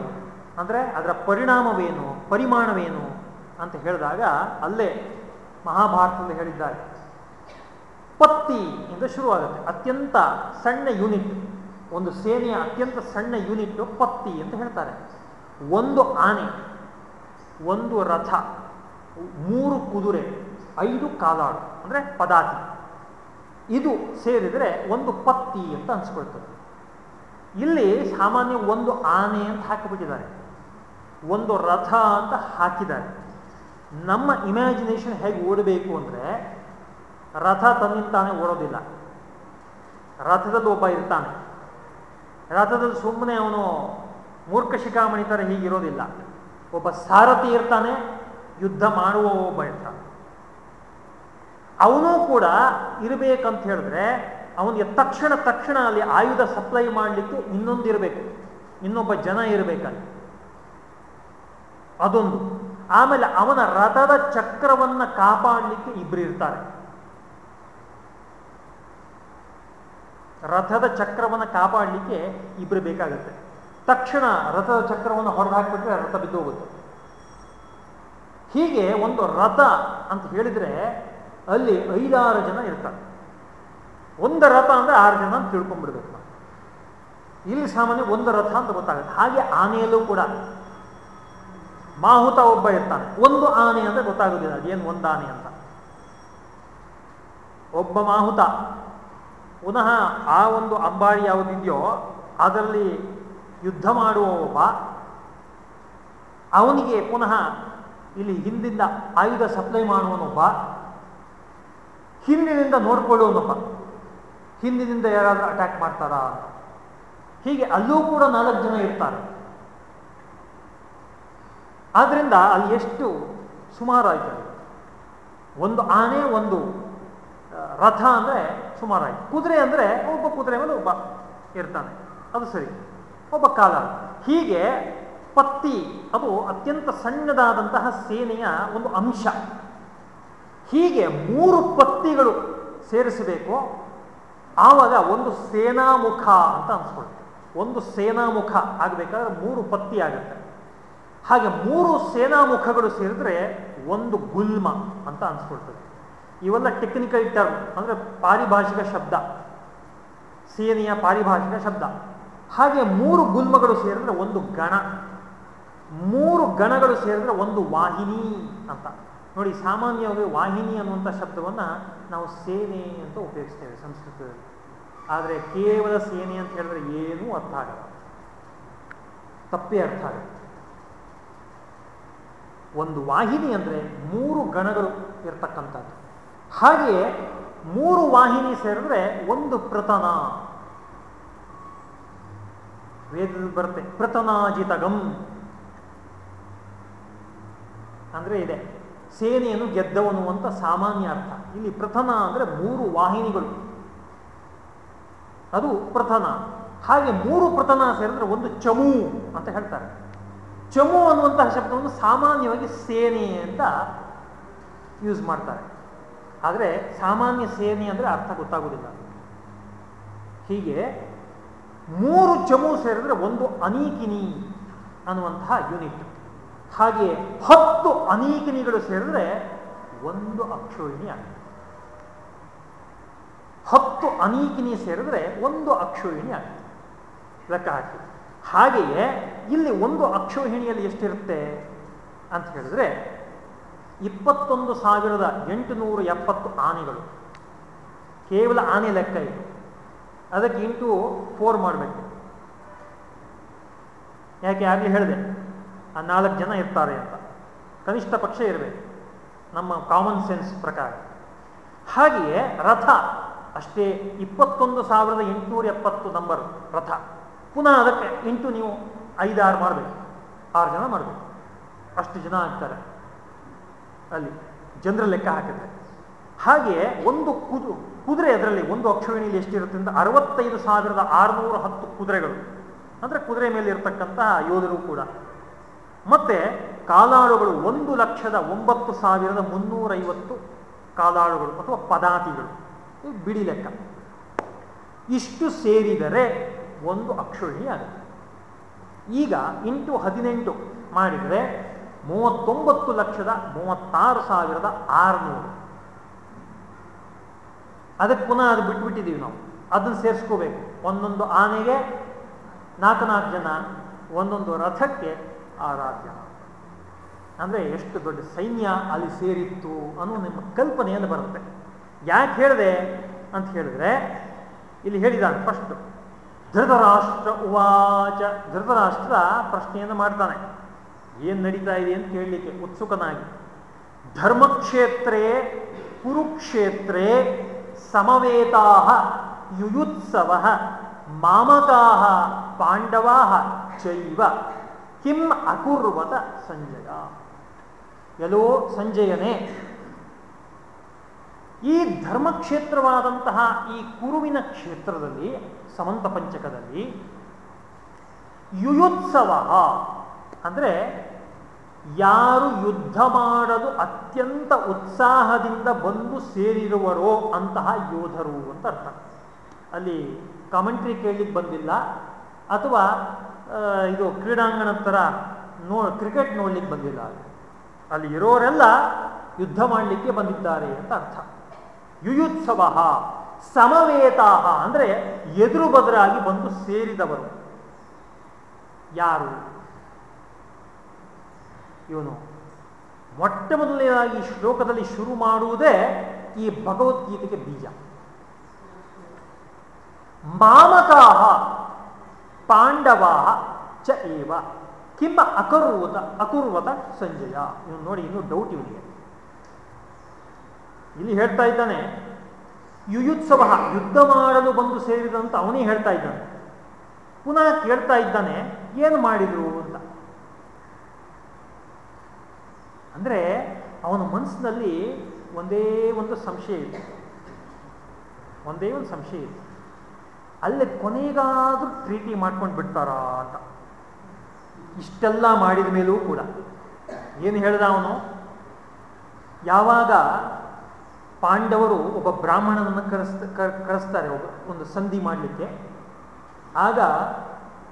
ಅಂದರೆ ಅದರ ಪರಿಣಾಮವೇನು, ಪರಿಮಾಣವೇನು ಅಂತ ಹೇಳಿದಾಗ ಅಲ್ಲೇ ಮಹಾಭಾರತದಲ್ಲಿ ಹೇಳಿದ್ದಾರೆ. ಪತ್ತಿ ಇಂದ ಶುರುವಾಗುತ್ತೆ. ಅತ್ಯಂತ ಸಣ್ಣ ಯೂನಿಟ್, ಒಂದು ಸೇನೆಯ ಅತ್ಯಂತ ಸಣ್ಣ ಯೂನಿಟ್ ಪತ್ತಿ ಅಂತ ಹೇಳ್ತಾರೆ. ಒಂದು ಆನೆ, ಒಂದು ರಥ. ಮೂರು ಕುದುರೆ, ಐದು ಕಾಲಾಡು, ಅಂದರೆ ಪದಾತಿ. ಇದು ಸೇರಿದರೆ ಒಂದು ಪತ್ತಿ ಅಂತ ಅನ್ಸ್ಕೊಳ್ತದೆ. ಇಲ್ಲಿ ಸಾಮಾನ್ಯ ಒಂದು ಆನೆ ಅಂತ ಹಾಕಿಬಿಟ್ಟಿದ್ದಾರೆ. ಒಂದು ರಥ ಅಂತ ಹಾಕಿದ್ದಾರೆ. ನಮ್ಮ ಇಮ್ಯಾಜಿನೇಷನ್ ಹೇಗೆ ಓಡಬೇಕು ಅಂದರೆ, ರಥ ತನ್ನಿಂತಾನೆ ಓಡೋದಿಲ್ಲ. ರಥದಲ್ಲಿ ಒಬ್ಬ ಇರ್ತಾನೆ. ರಥದಲ್ಲಿ ಸುಮ್ಮನೆ ಅವನು ಮೂರ್ಖ ಶಿಖಾಮಣಿ ಥರ ಹೀಗಿರೋದಿಲ್ಲ. ಒಬ್ಬ ಸಾರಥಿ ಇರ್ತಾನೆ ಯುದ್ಧ ಮಾಡುವ ಒಬ್ಬ ಅವನು ಕೂಡ ಇರಬೇಕಂತ ಹೇಳಿದ್ರೆ ಅವನಿಗೆ ತಕ್ಷಣ ತಕ್ಷಣ ಅಲ್ಲಿ ಆಯುಧ ಸಪ್ಲೈ ಮಾಡಲಿಕ್ಕೆ ಇನ್ನೊಂದು ಇರಬೇಕು. ಇನ್ನೊಬ್ಬ ಜನ ಇರಬೇಕಲ್ಲಿ. ಅದೊಂದು. ಆಮೇಲೆ ಅವನ ರಥದ ಚಕ್ರವನ್ನ ಕಾಪಾಡಲಿಕ್ಕೆ ಇಬ್ರು ಇರ್ತಾರೆ. ರಥದ ಚಕ್ರವನ್ನು ಕಾಪಾಡಲಿಕ್ಕೆ ಇಬ್ರು ಬೇಕಾಗುತ್ತೆ. ತಕ್ಷಣ ರಥದ ಚಕ್ರವನ್ನು ಹೊರಗೆ ಹಾಕಿಬಿಟ್ರೆ ರಥ ಬಿದ್ದು ಹೋಗುತ್ತೆ ಹೀಗೆ ಒಂದು ರಥ ಅಂತ ಹೇಳಿದ್ರೆ ಅಲ್ಲಿ ಐದಾರು ಜನ ಇರ್ತಾರೆ. ಒಂದು ರಥ ಅಂದ್ರೆ ಆರು ಜನ ಅಂತ ತಿಳ್ಕೊಂಡ್ಬಿಡ್ಬೇಕು ನಾವು. ಇಲ್ಲಿ ಸಾಮಾನ್ಯ ಒಂದು ರಥ ಅಂತ ಗೊತ್ತಾಗುತ್ತೆ. ಹಾಗೆ ಆನೆಯಲ್ಲೂ ಕೂಡ. ಮಾಹುತ ಒಬ್ಬ ಇರ್ತಾನೆ. ಒಂದು ಆನೆ ಅಂದ್ರೆ ಗೊತ್ತಾಗೋದಿಲ್ಲ. ಅದೇನು ಒಂದು ಆನೆ ಅಂತ. ಒಬ್ಬ ಮಾಹುತ. ಪುನಃ ಆ ಒಂದು ಅಂಬಾರಿ ಯಾವುದಿದೆಯೋ ಅದರಲ್ಲಿ ಯುದ್ಧ ಮಾಡುವ ಒಬ್ಬ ಅವನಿಗೆ ಪುನಃ ಇಲ್ಲಿ ಹಿಂದಿಂದ ಆಯುಧ ಸಪ್ಲೈ ಮಾಡುವನೊಬ್ಬ ಹಿಂದಿನಿಂದ ನೋಡ್ಕೊಳ್ಳುವನೊಬ್ಬ ಹಿಂದಿನಿಂದ ಯಾರಾದರೂ ಅಟ್ಯಾಕ್ ಮಾಡ್ತಾರಾ? ಹೀಗೆ ಅಲ್ಲೂ ಕೂಡ ನಾಲ್ಕು ಜನ ಇರ್ತಾರೆ. ಆದ್ರಿಂದ ಅಲ್ಲಿ ಎಷ್ಟು ಸುಮಾರಾಯ್ತು. ಒಂದು ಆನೆ, ಒಂದು ರಥ ಅಂದರೆ ಸುಮಾರಾಯ್ತು. ಕುದುರೆ ಅಂದರೆ ಒಬ್ಬ ಕುದುರೆ ಮೇಲೆ ಒಬ್ಬ ಇರ್ತಾನೆ. ಅದು ಸರಿ. ಒಬ್ಬ ಕಾಲ. ಹೀಗೆ ಪತ್ತಿ ಅದು ಅತ್ಯಂತ ಸಣ್ಣದಾದಂತಹ ಸೇನೆಯ ಒಂದು ಅಂಶ. ಹೀಗೆ ಮೂರು ಪತ್ತಿಗಳು ಸೇರಿಸಬೇಕು. ಆವಾಗ ಒಂದು ಸೇನಾಮುಖ ಅಂತ ಅನ್ಸ್ಕೊಳ್ತೀವಿ ಒಂದು ಸೇನಾಮುಖ ಆಗಬೇಕಾದ್ರೆ ಮೂರು ಪತ್ತಿ ಆಗುತ್ತೆ. ಹಾಗೆ ಮೂರು ಸೇನಾಮುಖಗಳು ಸೇರಿದ್ರೆ ಒಂದು ಗುಲ್ಮ ಅಂತ ಅನ್ಸ್ಕೊಳ್ತದೆ. ಇವೆಲ್ಲ ಟೆಕ್ನಿಕಲ್ ಟರ್ಮ್ ಅಂದರೆ ಪಾರಿಭಾಷಿಕ ಶಬ್ದ. ಸೇನೆಯ ಪಾರಿಭಾಷಿಕ ಶಬ್ದ. ಹಾಗೆ ಮೂರು ಗುಲ್ಮಗಳು ಸೇರಿದ್ರೆ ಒಂದು ಗಣ. ಮೂರು ಗಣಗಳು ಸೇರಿದ್ರೆ ಒಂದು ವಾಹಿನಿ ಅಂತ. ನೋಡಿ, ಸಾಮಾನ್ಯವಾಗಿ ವಾಹಿನಿ ಅನ್ನುವಂಥ ಶಬ್ದವನ್ನು ನಾವು ಸೇನೆ ಅಂತ ಉಪಯೋಗಿಸ್ತೇವೆ ಸಂಸ್ಕೃತದಲ್ಲಿ. ಆದರೆ ಕೇವಲ ಸೇನೆ ಅಂತ ಹೇಳಿದ್ರೆ ಏನೂ ಅರ್ಥ ಆಗಲ್ಲ. ತಪ್ಪೇ ಅರ್ಥ ಆಗುತ್ತೆ ಒಂದು ವಾಹಿನಿ ಅಂದರೆ ಮೂರು ಗಣಗಳು ಇರ್ತಕ್ಕಂಥದ್ದು. ಹಾಗೆಯೇ ಮೂರು ವಾಹಿನಿ ಸೇರಿದ್ರೆ ಒಂದು ಪ್ರತನ. ವೇದದಲ್ಲಿ ಬರುತ್ತೆ, ಪ್ರತನಾಜಿತಗಂ. ಅಂದ್ರೆ ಇದೆ. ಸೇನೆಯನ್ನು ಗೆದ್ದವನು ಅಂತ ಸಾಮಾನ್ಯ ಅರ್ಥ. ಇಲ್ಲಿ ಪ್ರಥನ ಅಂದರೆ ಮೂರು ವಾಹಿನಿಗಳು. ಅದು ಪ್ರಥನ ಹಾಗೆ ಮೂರು ಪ್ರಥನ ಸೇರಿದ್ರೆ ಒಂದು ಚಮು ಅಂತ ಹೇಳ್ತಾರೆ. ಚಮು ಅನ್ನುವಂತಹ ಶಬ್ದವನ್ನು ಸಾಮಾನ್ಯವಾಗಿ ಸೇನೆ ಅಂತ ಯೂಸ್ ಮಾಡ್ತಾರೆ. ಆದರೆ ಸಾಮಾನ್ಯ ಸೇನೆ ಅಂದರೆ ಅರ್ಥ ಗೊತ್ತಾಗೋದಿಲ್ಲ. ಹೀಗೆ ಮೂರು ಚಮು ಸೇರಿದ್ರೆ ಒಂದು ಅನೀಕಿನಿ ಅನ್ನುವಂತಹ ಯೂನಿಟ್ ಹಾಗೆ ಹತ್ತು ಅನೇಕನಿಗಳು ಸೇರಿದ್ರೆ ಒಂದು ಅಕ್ಷೋಹಿಣಿ ಆಗುತ್ತೆ. ಹತ್ತು ಅನೇಕಿನಿ ಸೇರಿದ್ರೆ ಒಂದು ಅಕ್ಷೋಹಿಣಿ ಆಗುತ್ತೆ. ಲೆಕ್ಕ ಹಾಕಿ. ಹಾಗೆಯೇ ಇಲ್ಲಿ ಒಂದು ಅಕ್ಷೋಹಿಣಿಯಲ್ಲಿ ಎಷ್ಟಿರುತ್ತೆ ಅಂತ ಹೇಳಿದ್ರೆ ಇಪ್ಪತ್ತೊಂದು ಸಾವಿರದ ಎಂಟುನೂರ ಎಪ್ಪತ್ತು ಆನೆಗಳು. ಕೇವಲ ಆನೆ ಲೆಕ್ಕ ಇದು. ಅದಕ್ಕೆ ಇಂಟು ಫೋರ್ ಮಾಡಬೇಕು. ಯಾಕೆ? ಆಗಲಿ ಹೇಳಿದೆ. ಆ ನಾಲ್ಕು ಜನ ಇರ್ತಾರೆ ಅಂತ. ಕನಿಷ್ಠ ಪಕ್ಷ ಇರಬೇಕು. ನಮ್ಮ ಕಾಮನ್ ಸೆನ್ಸ್ ಪ್ರಕಾರ. ಹಾಗೆಯೇ ರಥ, ಅಷ್ಟೇ ಇಪ್ಪತ್ತೊಂದು ಸಾವಿರದ ಎಂಟುನೂರ ಎಪ್ಪತ್ತು ನಂಬರ್ ರಥ. ಪುನಃ ಅದಕ್ಕೆ ಎಂಟು ನೀವು ಐದಾರು ಮಾಡಬೇಕು. ಆರು ಜನ ಮಾಡಬೇಕು. ಅಷ್ಟು ಜನ ಆಗ್ತಾರೆ. ಅಲ್ಲಿ ಜನರ ಲೆಕ್ಕ ಹಾಕಿದ್ರೆ. ಹಾಗೆಯೇ ಒಂದು ಕುದು, ಕುದುರೆ ಅದರಲ್ಲಿ ಒಂದು ಅಕ್ಷರಣಿಯಲ್ಲಿ ಎಷ್ಟಿರುತ್ತೆ ಅಂತ ಅರವತ್ತೈದು ಸಾವಿರದ ಆರುನೂರ ಹತ್ತು ಕುದುರೆಗಳು. ಅಂದರೆ ಕುದುರೆ ಮೇಲೆ ಇರತಕ್ಕಂತಹ ಯೋಧರು ಕೂಡ. ಮತ್ತೆ ಕಾಲಾಳುಗಳು ಒಂದು ಲಕ್ಷದ ಒಂಬತ್ತು ಸಾವಿರದ ಮುನ್ನೂರೈವತ್ತು ಕಾಲಾಳುಗಳು ಅಥವಾ ಪದಾತಿಗಳು. ಬಿಡಿ ಲೆಕ್ಕ. ಇಷ್ಟು ಸೇರಿದರೆ ಒಂದು ಅಕ್ಷುಳ್ಳಿ ಆಗುತ್ತೆ. ಈಗ ಇಂಟು ಹದಿನೆಂಟು ಮಾಡಿದರೆ ಮೂವತ್ತೊಂಬತ್ತು ಲಕ್ಷದ ಮೂವತ್ತಾರು ಸಾವಿರದ ಆರುನೂರು. ಅದಕ್ಕೆ ಪುನಃ ಅದು ಬಿಟ್ಬಿಟ್ಟಿದ್ದೀವಿ ನಾವು. ಅದನ್ನು ಸೇರಿಸ್ಕೋಬೇಕು. ಒಂದೊಂದು ಆನೆಗೆ ನಾಲ್ಕು ನಾಲ್ಕು ಜನ, ಒಂದೊಂದು ರಥಕ್ಕೆ ಜನ ಅಂದರೆ ಎಷ್ಟು ದೊಡ್ಡ ಸೈನ್ಯ ಅಲ್ಲಿ ಸೇರಿತ್ತು ಅನ್ನೋ ನಿಮ್ಮ ಕಲ್ಪನೆಯನ್ನು ಬರುತ್ತೆ. ಯಾಕೆ ಹೇಳಿದೆ ಅಂತ ಹೇಳಿದ್ರೆ, ಇಲ್ಲಿ ಹೇಳಿದಾನೆ ಫಸ್ಟ್ ಧೃತರಾಷ್ಟ್ರ ಉವಾಚ. ಧೃತರಾಷ್ಟ್ರ ಪ್ರಶ್ನೆಯನ್ನು ಮಾಡ್ತಾನೆ. ಏನು ನಡೀತಾ ಇದೆ ಅಂತ ಕೇಳಲಿಕ್ಕೆ ಉತ್ಸುಕನಾಗಿ. ಧರ್ಮಕ್ಷೇತ್ರೇ ಕುರುಕ್ಷೇತ್ರೇ ಸಮವೇತಾ ಯುಯುತ್ಸವ ಮಾಮಕಾ ಪಾಂಡವಾ ಚೈವ. ಕಿಂ ಅಕುರ್ವತ ಸಂಜಯ. ಎಲ್ಲೋ ಸಂಜಯನೇ. ಈ ಧರ್ಮಕ್ಷೇತ್ರವಾದಂತಹ ಈ ಕುರುವಿನ ಕ್ಷೇತ್ರದಲ್ಲಿ, ಸಮಂತ ಪಂಚಕದಲ್ಲಿ ಯುಯುತ್ಸವ ಅಂದರೆ ಯಾರು ಯುದ್ಧ ಮಾಡಲು ಅತ್ಯಂತ ಉತ್ಸಾಹದಿಂದ ಬಂದು ಸೇರಿರುವರೋ ಅಂತಹ ಯೋಧರು ಅಂತ ಅರ್ಥ. ಅಲ್ಲಿ ಕಾಮೆಂಟ್ರಿ ಕೇಳಲಿಕ್ಕೆ ಬಂದಿಲ್ಲ, ಅಥವಾ ಇದು ಕ್ರೀಡಾಂಗಣದ ಥರ ನೋ ಕ್ರಿಕೆಟ್ ನೋಡ್ಲಿಕ್ಕೆ ಬಂದಿಲ್ಲ ಅಲ್ಲಿ. ಇರೋರೆಲ್ಲ ಯುದ್ಧ ಮಾಡಲಿಕ್ಕೆ ಬಂದಿದ್ದಾರೆ ಅಂತ ಅರ್ಥ. ಯುಯುತ್ಸವ ಸಮವೇತಾಹ ಅಂದರೆ ಎದುರು ಬದರಾಗಿ ಬಂದು ಸೇರಿದವರು. ಯಾರು? ಇವನು. ಮೊಟ್ಟ ಮೊದಲನೇದಾಗಿ ಶ್ಲೋಕದಲ್ಲಿ ಶುರು ಮಾಡುವುದೇ ಈ ಭಗವದ್ಗೀತೆಗೆ ಬೀಜ. ಮಾಮಕಾಹ ಪಾಂಡವಾ ಚ ಏವ ಕಿಮ್ಮ ಅಕರ್ವತ ಅಕುರ್ವತ ಸಂಜಯ. ಇವನು ನೋಡಿ ಇನ್ನು ಡೌಟ್ ಇವನಿಗೆ. ಇಲ್ಲಿ ಹೇಳ್ತಾ ಇದ್ದಾನೆ, ಯುಯುತ್ಸವ ಯುದ್ಧ ಮಾಡಲು ಬಂದು ಸೇರಿದಂತ ಅವನೇ ಹೇಳ್ತಾ ಇದ್ದಾನೆ. ಪುನಃ ಕೇಳ್ತಾ ಇದ್ದಾನೆ, ಏನು ಮಾಡಿದ್ರು? ಅಂತ. ಅಂದ್ರೆ ಅವನ ಮನಸ್ಸಿನಲ್ಲಿ ಒಂದೇ ಒಂದು ಸಂಶಯ ಇದೆ. ಒಂದೇ ಒಂದು ಸಂಶಯ ಇದೆ. ಅಲ್ಲೇ ಕೊನೆಗಾದ್ರೂ ಟ್ರೀಟಿ ಮಾಡ್ಕೊಂಡು ಬಿಡ್ತಾರಾ ಅಂತ. ಇಷ್ಟೆಲ್ಲ ಮಾಡಿದ ಮೇಲೂ ಕೂಡ. ಏನು ಹೇಳ್ದ ಅವನು? ಯಾವಾಗ ಪಾಂಡವರು ಒಬ್ಬ ಬ್ರಾಹ್ಮಣನನ್ನು ಕರೆಸ್ತ ಕರೆಸ್ತಾರೆ, ಒಬ್ಬ ಒಂದು ಸಂಧಿ ಮಾಡಲಿಕ್ಕೆ. ಆಗ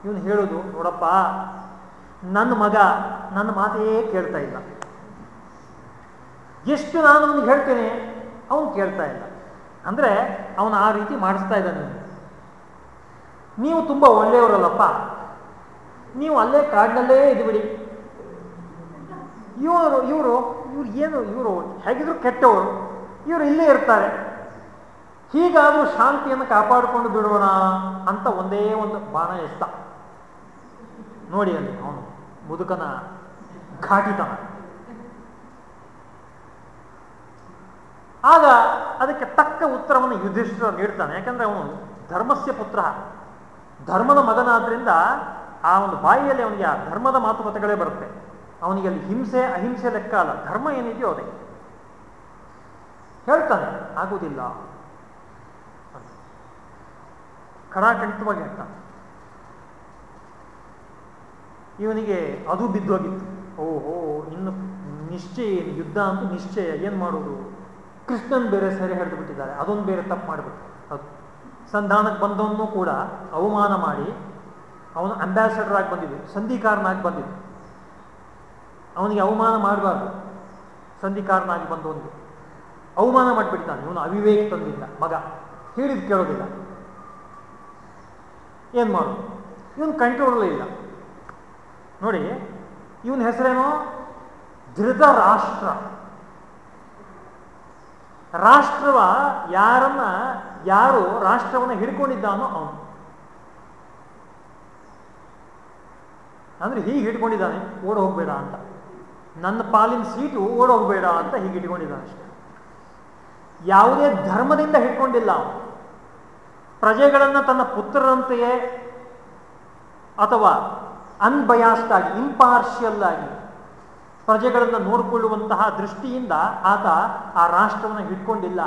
ಇವನು ಹೇಳೋದು, ನೋಡಪ್ಪ ನನ್ನ ಮಗ ನನ್ನ ಮಾತೇ ಕೇಳ್ತಾ ಇಲ್ಲ. ಎಷ್ಟು ನಾನು ಅವನಿಗೆ ಹೇಳ್ತೇನೆ, ಅವನು ಕೇಳ್ತಾ ಇಲ್ಲ. ಅಂದರೆ ಅವನು ಆ ರೀತಿ ಮಾಡಿಸ್ತಾ ಇದ್ದಾನೆ. ನೀವು ತುಂಬ ಒಳ್ಳೆಯವರಲ್ಲಪ್ಪ. ನೀವು ಅಲ್ಲೇ ಕಾಡಿನಲ್ಲೇ ಇದ್ಬಿಡಿ. ಇವರು ಇವರು, ಇವ್ರು ಏನು, ಇವರು ಹೇಗಿದ್ರು ಕೆಟ್ಟವರು. ಇವರು ಇಲ್ಲೇ ಇರ್ತಾರೆ. ಹೀಗಾದರೂ ಶಾಂತಿಯನ್ನು ಕಾಪಾಡಿಕೊಂಡು ಬಿಡೋಣ ಅಂತ ಒಂದೇ ಒಂದು ಬಾಣ ಎಸ್ತ ನೋಡಿ ಅಲ್ಲಿ ಅವನು, ಮುದುಕನ ಘಾಟಿತನ. ಆಗ ಅದಕ್ಕೆ ತಕ್ಕ ಉತ್ತರವನ್ನು ಯುಧಿಷ್ಠಿರ ನೀಡ್ತಾನೆ. ಯಾಕಂದ್ರೆ ಅವನು ಧರ್ಮಸ್ಯ ಪುತ್ರ ಧರ್ಮದ ಮಗನಾದ್ರಿಂದ ಆ ಒಂದು ಬಾಯಿಯಲ್ಲಿ ಅವನಿಗೆ ಆ ಧರ್ಮದ ಮಾತುಕತೆಗಳೇ ಬರುತ್ತೆ. ಅವನಿಗೆ ಅಲ್ಲಿ ಹಿಂಸೆ, ಅಹಿಂಸೆ ಲೆಕ್ಕ ಅಲ್ಲ. ಧರ್ಮ ಏನಿದೆಯೋ ಅದೇ. ಹೇಳ್ತಾನೆ, ಆಗುವುದಿಲ್ಲ. ಕಡಾಖಂಡಿತವಾಗಿ ಹೇಳ್ತಾನೆ. ಇವನಿಗೆ ಅದು ಬಿದ್ದೋಗಿತ್ತು. ಓಹೋ, ಇನ್ನು ನಿಶ್ಚಯ ಏನು? ಯುದ್ಧ ಅಂತೂ ನಿಶ್ಚಯ. ಏನು ಮಾಡೋದು ಕೃಷ್ಣನ್ ಬೇರೆ ಸರಿ ಹಿಡಿದು ಬಿಟ್ಟಿದ್ದಾರೆ. ಅದೊಂದು ಬೇರೆ ತಪ್ಪು ಮಾಡಿಬಿಟ್ಟು ಅದು ಸಂಧಾನಕ್ಕೆ ಬಂದವನ್ನೂ ಕೂಡ ಅವಮಾನ ಮಾಡಿ ಅವನು ಅಂಬಾಸಡರ್ ಆಗಿ ಬಂದಿದ್ದು ಸಂಧಿಕಾರನಾಗಿ ಬಂದಿದ್ದು ಅವನಿಗೆ ಅವಮಾನ ಮಾಡಬಾರ್ದು. ಸಂಧಿಕಾರನಾಗಿ ಬಂದವನಿಗೆ ಅವಮಾನ ಮಾಡಿಬಿಡ್ತಾನೆ ಇವನು ಅವಿವೇಕ ತಂದಿಲ್ಲ ಮಗ. ಹೇಳಿದ್ ಕೇಳೋದಿಲ್ಲ. ಏನು ಮಾಡೋದು ಇವನು ಕಂಟ್ರೋಲ್ ಇಲ್ಲ. ನೋಡಿ, ಇವನ ಹೆಸರೇನೋ? ಧೃತ ರಾಷ್ಟ್ರ ರಾಷ್ಟ್ರವ ಯಾರನ್ನ, ಯಾರು ರಾಷ್ಟ್ರವನ್ನು ಹಿಡ್ಕೊಂಡಿದ್ದಾನೋ ಅವನು. ಅಂದ್ರೆ ಹೀಗೆ ಹಿಡ್ಕೊಂಡಿದ್ದಾನೆ, ಓಡ್ ಹೋಗ್ಬೇಡ ಅಂತ. ನನ್ನ ಪಾಲಿನ ಸೀಟು ಓಡ್ ಹೋಗ್ಬೇಡ ಅಂತ ಹೀಗೆ ಇಟ್ಕೊಂಡಿದ್ದಾನೆ ಅಷ್ಟೇ. ಯಾವುದೇ ಧರ್ಮದಿಂದ ಹಿಡ್ಕೊಂಡಿಲ್ಲ ಅವನು. ಪ್ರಜೆಗಳನ್ನು ತನ್ನ ಪುತ್ರರಂತೆಯೇ ಅಥವಾ ಅನ್ಬಯಾಸ್ಡ್ ಆಗಿ ಇಂಪಾರ್ಷಿಯಲ್ ಆಗಿ ಪ್ರಜೆಗಳನ್ನು ನೋಡಿಕೊಳ್ಳುವಂತಹ ದೃಷ್ಟಿಯಿಂದ ಆತ ಆ ರಾಷ್ಟ್ರವನ್ನು ಹಿಡ್ಕೊಂಡಿಲ್ಲ.